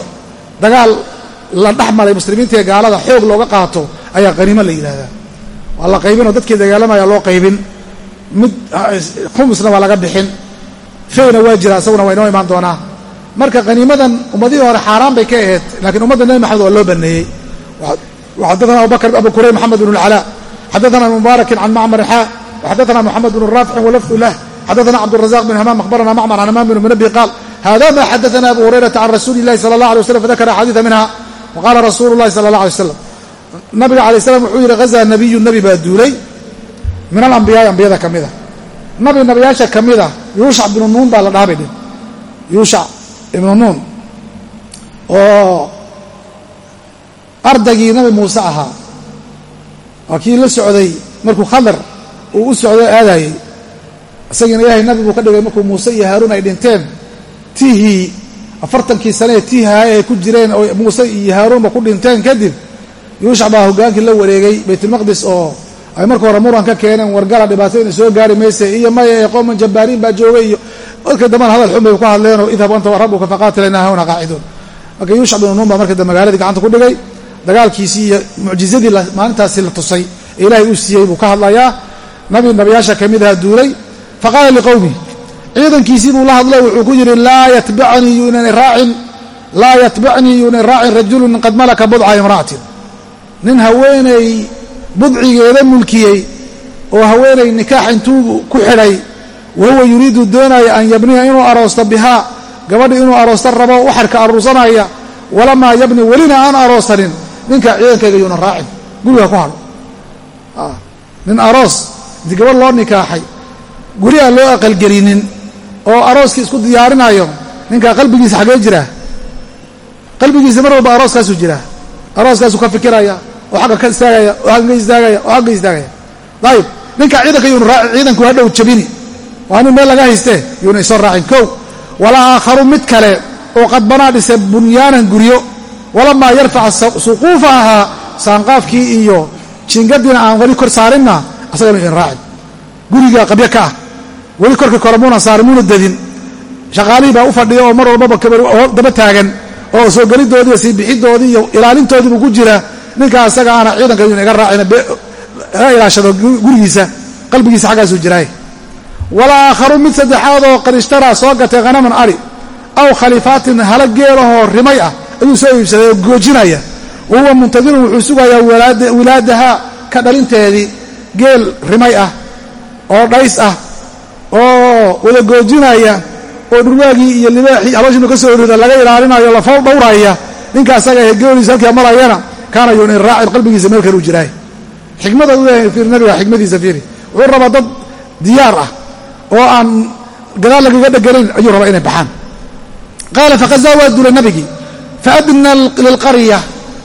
dagaal la dhex maray muslimiinta ee gaalada xoog looga qaato ayaa haniimo la yidhahdaa waa la qaybinoo dadkii dagaalamaya loo qaybin mid khumusna waa laga bixin feyna waa jira isaguna waa imaan doonaa marka qaniimadan ummadihii hore xaaraan bay ka ahayd lakiin ummadda nebi maxamed waa loo baneeyey waxaddaana abubakr abu kurayb maxamed bn اlcalaa xadaana mubarakin can macmar xa waxadaana moxamed bn raaficin walafdu lah xadaana cabdurazaq bin hamaam akhbarana macmar can hamaam bn munabi qaal hada ma xadaana abu hurayrata can rasuuli اllahi sala اllah alay waslam fadakara axaadiida minha waqaala rasuulu اllahi sala اllah alay waslam nabiga alay slam wuxuu yidhi hazaa nabiyu nabi baa duulay min alambiyaai ambiyada ka mida nabi nabiyaasha ka mida yuushac binu nuun baa la dhaabay dhin yuushac ibnu nuun oo ardaygii nabi muuse ahaa waa kii la socday markuu khadar uu u socdo aadayey isagiina ilaahay nabi buu ka dhigay markuu muuse iyo haaruun ay dhinteen tiihii afartankii sanee tiihahay ay ku jireen oo muuse iyo haaruunba ku dhinteen kadib yuushac baa hoggaankii la wareegay baytulmaqdis oo ay marka hore muran ka keeneen wargala dhibaato inay soo gaari mayse iyo maya ee qooman jabbaariin baa joogay iyo dadka dambana hadal xun bay ku hadleenoo idhab anta wa rabbuka faqaatilana hawna qaaciduun. Marka yuushac binu nuun baa marka dambe magaaladii gacanta ku dhigay dagaalkiisii iyo mucjizadii maalintaasi la tusay. Ee ilaahay uu siiyey buu ka hadlayaa. Nabi nabiyaasha ka mid aha duulay faqaala liqowmi ciidankiisii buu la hadlo wuxuu ku yidhi laa yatbacnii yunan raacin laa yatbacnii yunan raacin rajulun qad malaka budca imra'atin. Nin haweenay budcigeeda mulkiyey oo haweenay nikaax intuu ku xidhay wa huwa yuriidu doonaya an yabniya inuu aroosto bihaa gabadhi inuu aroosto rabo waxarka aruursanaya walamaa yabni welina aan aroosanin ninka ciidankayga yuunan raacin guriga ku hadho nin aroos intii gabadh loo nikaaxay guri aan loo aqalgelinin oo arooskii isku diyaarinayo ninka qalbigiisa xagee jiraa qalbigiisa mar walba arooskaasuu jiraa arooskaasuu ka fikiraya oo agga ka istaagaya oo agga istaagaya oo agga istaagaya ayib ninka ciidanka yuuna raaci ciidanku hadhow jabini waa nin meel laga haystee yuuna isoo raacin. Kow wala aakharu mid kale oo qad banaa dhise bunyaanan guryo walamaa yarfac suquufahaa saanqaafkii iyo jingadiina aan weli kor saarinna asagana in raacin. Guriga qabyo ka ah. Weli korkii kore muuna saarin muuna dadin shaqaalihii baa u fadhiya oo mar walbaba daba taagan oo soo gelidoodii sii bixidoodii iyo ilaalintoodiibuu ku jira. Ninka asaga aana ciidanka yuna iga raacin ha ilaashado gurigiisa qalbigiisa xaggaasuu jiraay wala aakharu mid saddexaad oo qad ishtaraa soo gatay khanaman ari aw khalifaatin hala geelahoo rimay ah ayuu soo iibsaday oo goojinaya wa huwa muntadirun wuxuu sugayaa wilaadaha ka dhalinteedii geel rimay ah oo dhays ah oo wada goojinaya oo dhurwaagii iyo libaaxii halooshiinu ka soo orida laga ilaalinayo lafow dhowraya ninka asaga ee geeliisa halkaa marayana kaana yuuna raacin qalbigiisa meel kale u jiraay xikmada u leeyahay fiir xikmadiisa fiiri wuxuu rabaa dad diyaar ah oo aan gadaal lagaga dheganayn ayuu rabaa inay baxaan. Qaala fakhazaa waa dulay nabigii faadna lilqarya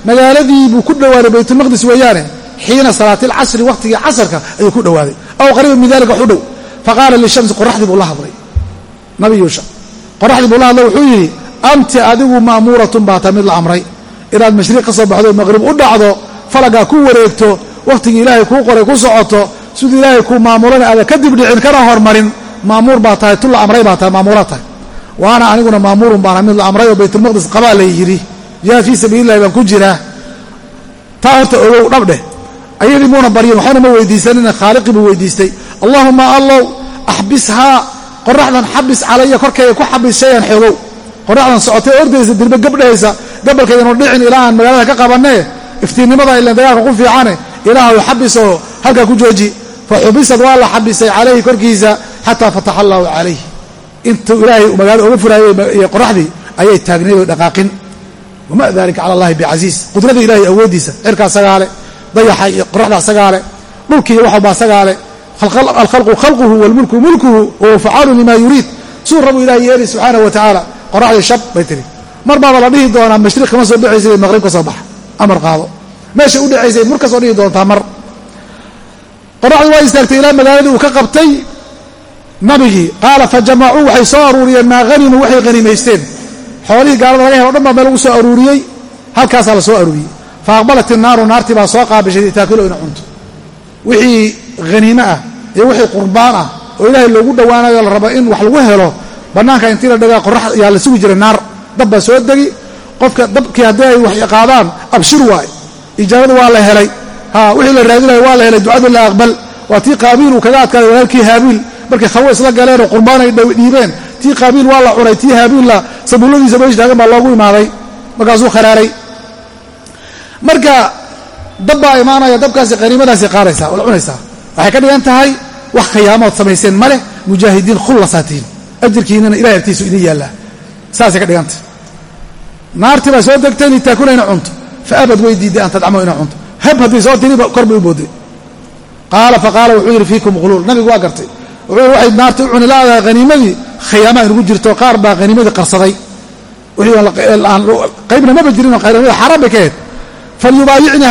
magaaladii buu ku dhowaaday baytulmaqdis weeyaane xiina salaati alcasri wakhtigii casarka ayuu ku dhowaaday aw qariiban min dalika wax u dhow faqaala lishamsi qoraxdii buu la hadlay. Nabi yuusha qoraxdii buu la hadlay wuxuu yidhi anti adigu ma'muuratun baa ta mid la amray. Inaad mashriq ka soo baxdo maqrib u dhacdo falagaa ku wareegto wakhtigii ilaahay kuu qoray ku socoto siduu ilaahay kuu maamulana aada kadib dhicin kana hormarin maamuur baa tahay tu amray baa tahay maamula tahay. Waana aniguna maamuurun baana mid la amray oo baytulmaqdis qabaa la yidhi jihaad fii sabiilillahi baan ku jiraa taa horta ogow dhabdheh ayadii muuna baryin waxbana ma weydiisanina khaaliqii buu weydiistay allaahuma allow axbishaa qoraxdan xabis calaya korkayga ku xabis shayan xoogow qoraxdan socotay ordaysa dirbe gabdhahaysa gabalkaydanu dhicin ilaa magaalada ka qabanee iftiinnimada ilan dagaalka ku fiicane ilaahayu xabisoo halkaa ku jooji fa xubisad waa la xabisay calayhi korkiisa xataa fataxa allaahu calayh intuu ilaahay magaalada uga furaayey qoraxdii ayay taagnayd oo dhaqaaqin. Wama dalika cala allahi bicasiis qudrada ilahay awooddiisa cirka asagaa dayaxa iyo qoraxda asagaa le dhulkiiyo wax walba asagaa alkhalqu khalquhu walmulku mulkuhu wahuwa facaalu lima yuriid. Suu rabu ilahi yeeli subxaanahu wa tacaala qoraxdii shab bay tiri. Mar baaba la dhihi doonaa mashriq kama soo baxaysay maqrib ka soo baxa. Amar qaado. Meeshay u dhacaysay mur ka soo dhihi doontaa mar qoraxdii waa istaagtay ilaa magaaladii uu ka qabtay. Nabigii qaala fajamacuu waxay soo aruuriyeen maa hanimuu waxay hanimaysteen xoolihii gaalada laga helo o dhan baa meel lagu soo aruuriyey halkaasaa la soo aruuriyey. Fa aqbalat innaaru naartii baa soo qaabishay taakilo ina cunto. Wixii haniime ah iyo wixii qurbaan ah oo ilaahay loogu dhowaanayo la rabo in wax lagu helo bannaanka intii la dhagaa qorax yaa la sugi jiray naar dab soo degi. Qofka dabkii haddii ay wax qaadaan abshir waay ijaabada waa la helay wixii la raadinayo waa la helay ducadu la aqbal. Waa tii qaabiil uu kaga adkaaday walaalkii haabiil markay khawo isla galeenoo qurbaan ay dhiibeen tii qaabiil waa la cunay tii haabiilla sabuulladiisa meesh taagan baa loogu imaaday. Markaasuu kharaaray. Marka dab baa imaanaya dabkaasi qaniimadaasi qaadaysaa oo la cunaysaa. Waxay ka dhigan tahay wax khiyaamood samayseen ma mujaahidiin khullasaatiin ajirkiinana ilahay artiisu idin yaallaa. Saasay ka dhigantah naartii baa soo degtay litaakuna ina cunto. Fa way diidday an tadcamo ina cunto hab haddii soo tiriba kor bay u boodday qaala faqaala wuxuu yidhi fiikum khuluul nabigu waa gartay. Wuxuu yidhi waxay naarta u cuni laadahay haniimadii khiyaamaa inugu jirto qaar baa haniimadii qarsaday. Qaybna maba jirinoo khaniimada xaaraan bay ka ahayd. Falyubaayicnii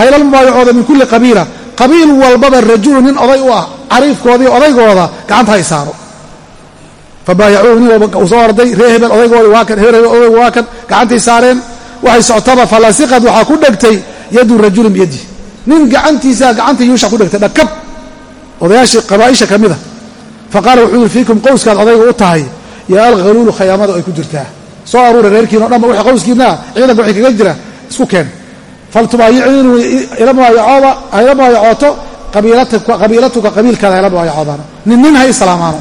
hayla mubaayacooda min kulli qabiila. Qabiil walbaba rajulu nin oday u ah cariifkoodii odaygooda gacanta ha isaaro uu soo orday ree hebel odaygoodi waa kan hebel odaygu waa kan gacantay saareen. Waxay socotaba falasiqad waxaa ku dhegtay yadu rajulin biyadi. Nin gacantiisaa gacanta yuusha ku dhegtay dhakab. Odayaashii qabaa'isha ka mida. Faqaala wuxuu yidhi fiikum qowskaad odayga u tahay yaa alkhaluulu khayaamada ay ku jirtaa. Soo aruura reerkiina o dhanba wixii qowskiinaa ciidanka wixii kaga jira isku keen. Faltubaayicnii ila mubaayacooto qabiilatuka qabiilkaada ila mubaayacoodaano nin nin ha islaamaano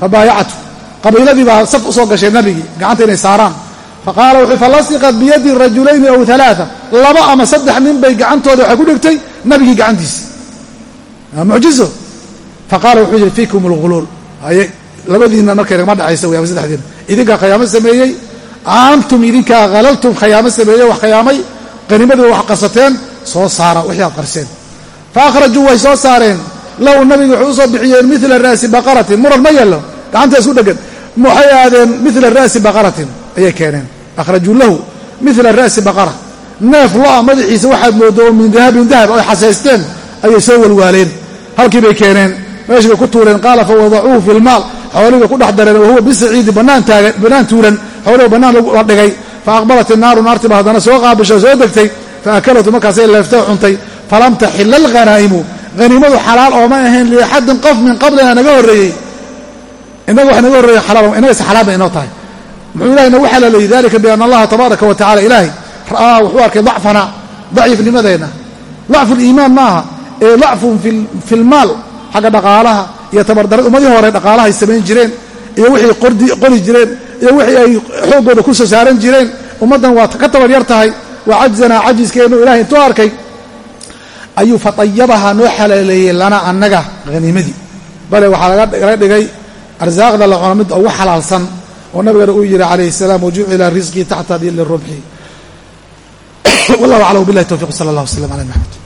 fabaayacatu qabiiladii baa saf u soo gashay nabigii gacanta inay saaraan faqaala wuxuu falasiqat biyadi rajulayni aw alaaa laba ama saddex nin bay gacantooda waxay ku dhigtay nabigii gacantiisi mucjizo faqaala wuxuu yidhi fiikum alguluul haye labadiinna markay nagma dhexaysa wey ama saddexdiina idinkaa khayaamo sameeyey antum idinkaa halaltum khayaamo sameeyey wax khayaamay qanimadii wax qarsateen soo saara wixii aad qarseen fa akhrajuu way soo saareen lahu nabiga waxay u soo bixiyeen mila ra'si baqaratin muran ma yeelo gacanta isku dhegan waxay aadeen mila ra'si baqaratin ayay keeneen. Akhrajuu lahu mila ra'si baqara. Neef lo'a madaxiisa waxaad moodo oo min dahabin dahab oy xasaysteen ayay soo walwaaleen. Halkii bay keeneen. Meeshii bay ku tuureen qaala fa wadacuuhu fi lmaal xoolihii bay ku dhex dareen wahuwa bisaciidi bannaan tuuran. Xoolihi bannaan la dhigay. Fa aqbalat innaaru naartiiba haddana soo qaabisho soo degtay. Fa akalatu markaasay leeftay cuntay falam taxila alghanaa'imu. Haniimadu xalaal ooma ahayn liaxadin qof min qablina naga horreeyey. Inaga wax naga horreeye inagase xalaal bay inoo tahay muxuu ilahay nagu xalaaleeyey dalika biana allaha tabaaraka wa tacala ilaahay ra'aa wuxuu arkay dacfana daciifnimadeenna dacfu liimaan maaha ee dacfun fi lmaal xagga dhaqaalaha iyo tabardarad ummadii hore dhaqaalahay samayn jireen iyo wixii qori jireen iyo wixii ay xooggooda ku soo saaran jireen. Ummaddan waa ka tabar yar tahay waa cajzanaa cajiskeenu ilahay intuu arkay ayuu fatayabaha noo xalaaleeyey lana annaga haniimadii bale waxaa laga dhigay arsaaqda la cuno mid ugu xalaalsan oo nabigana uu yidhi calayhi salaam wajucila risqii taxta dili rumxi wallahu aclam billahi towfiq sala allah wasllam ala maxamed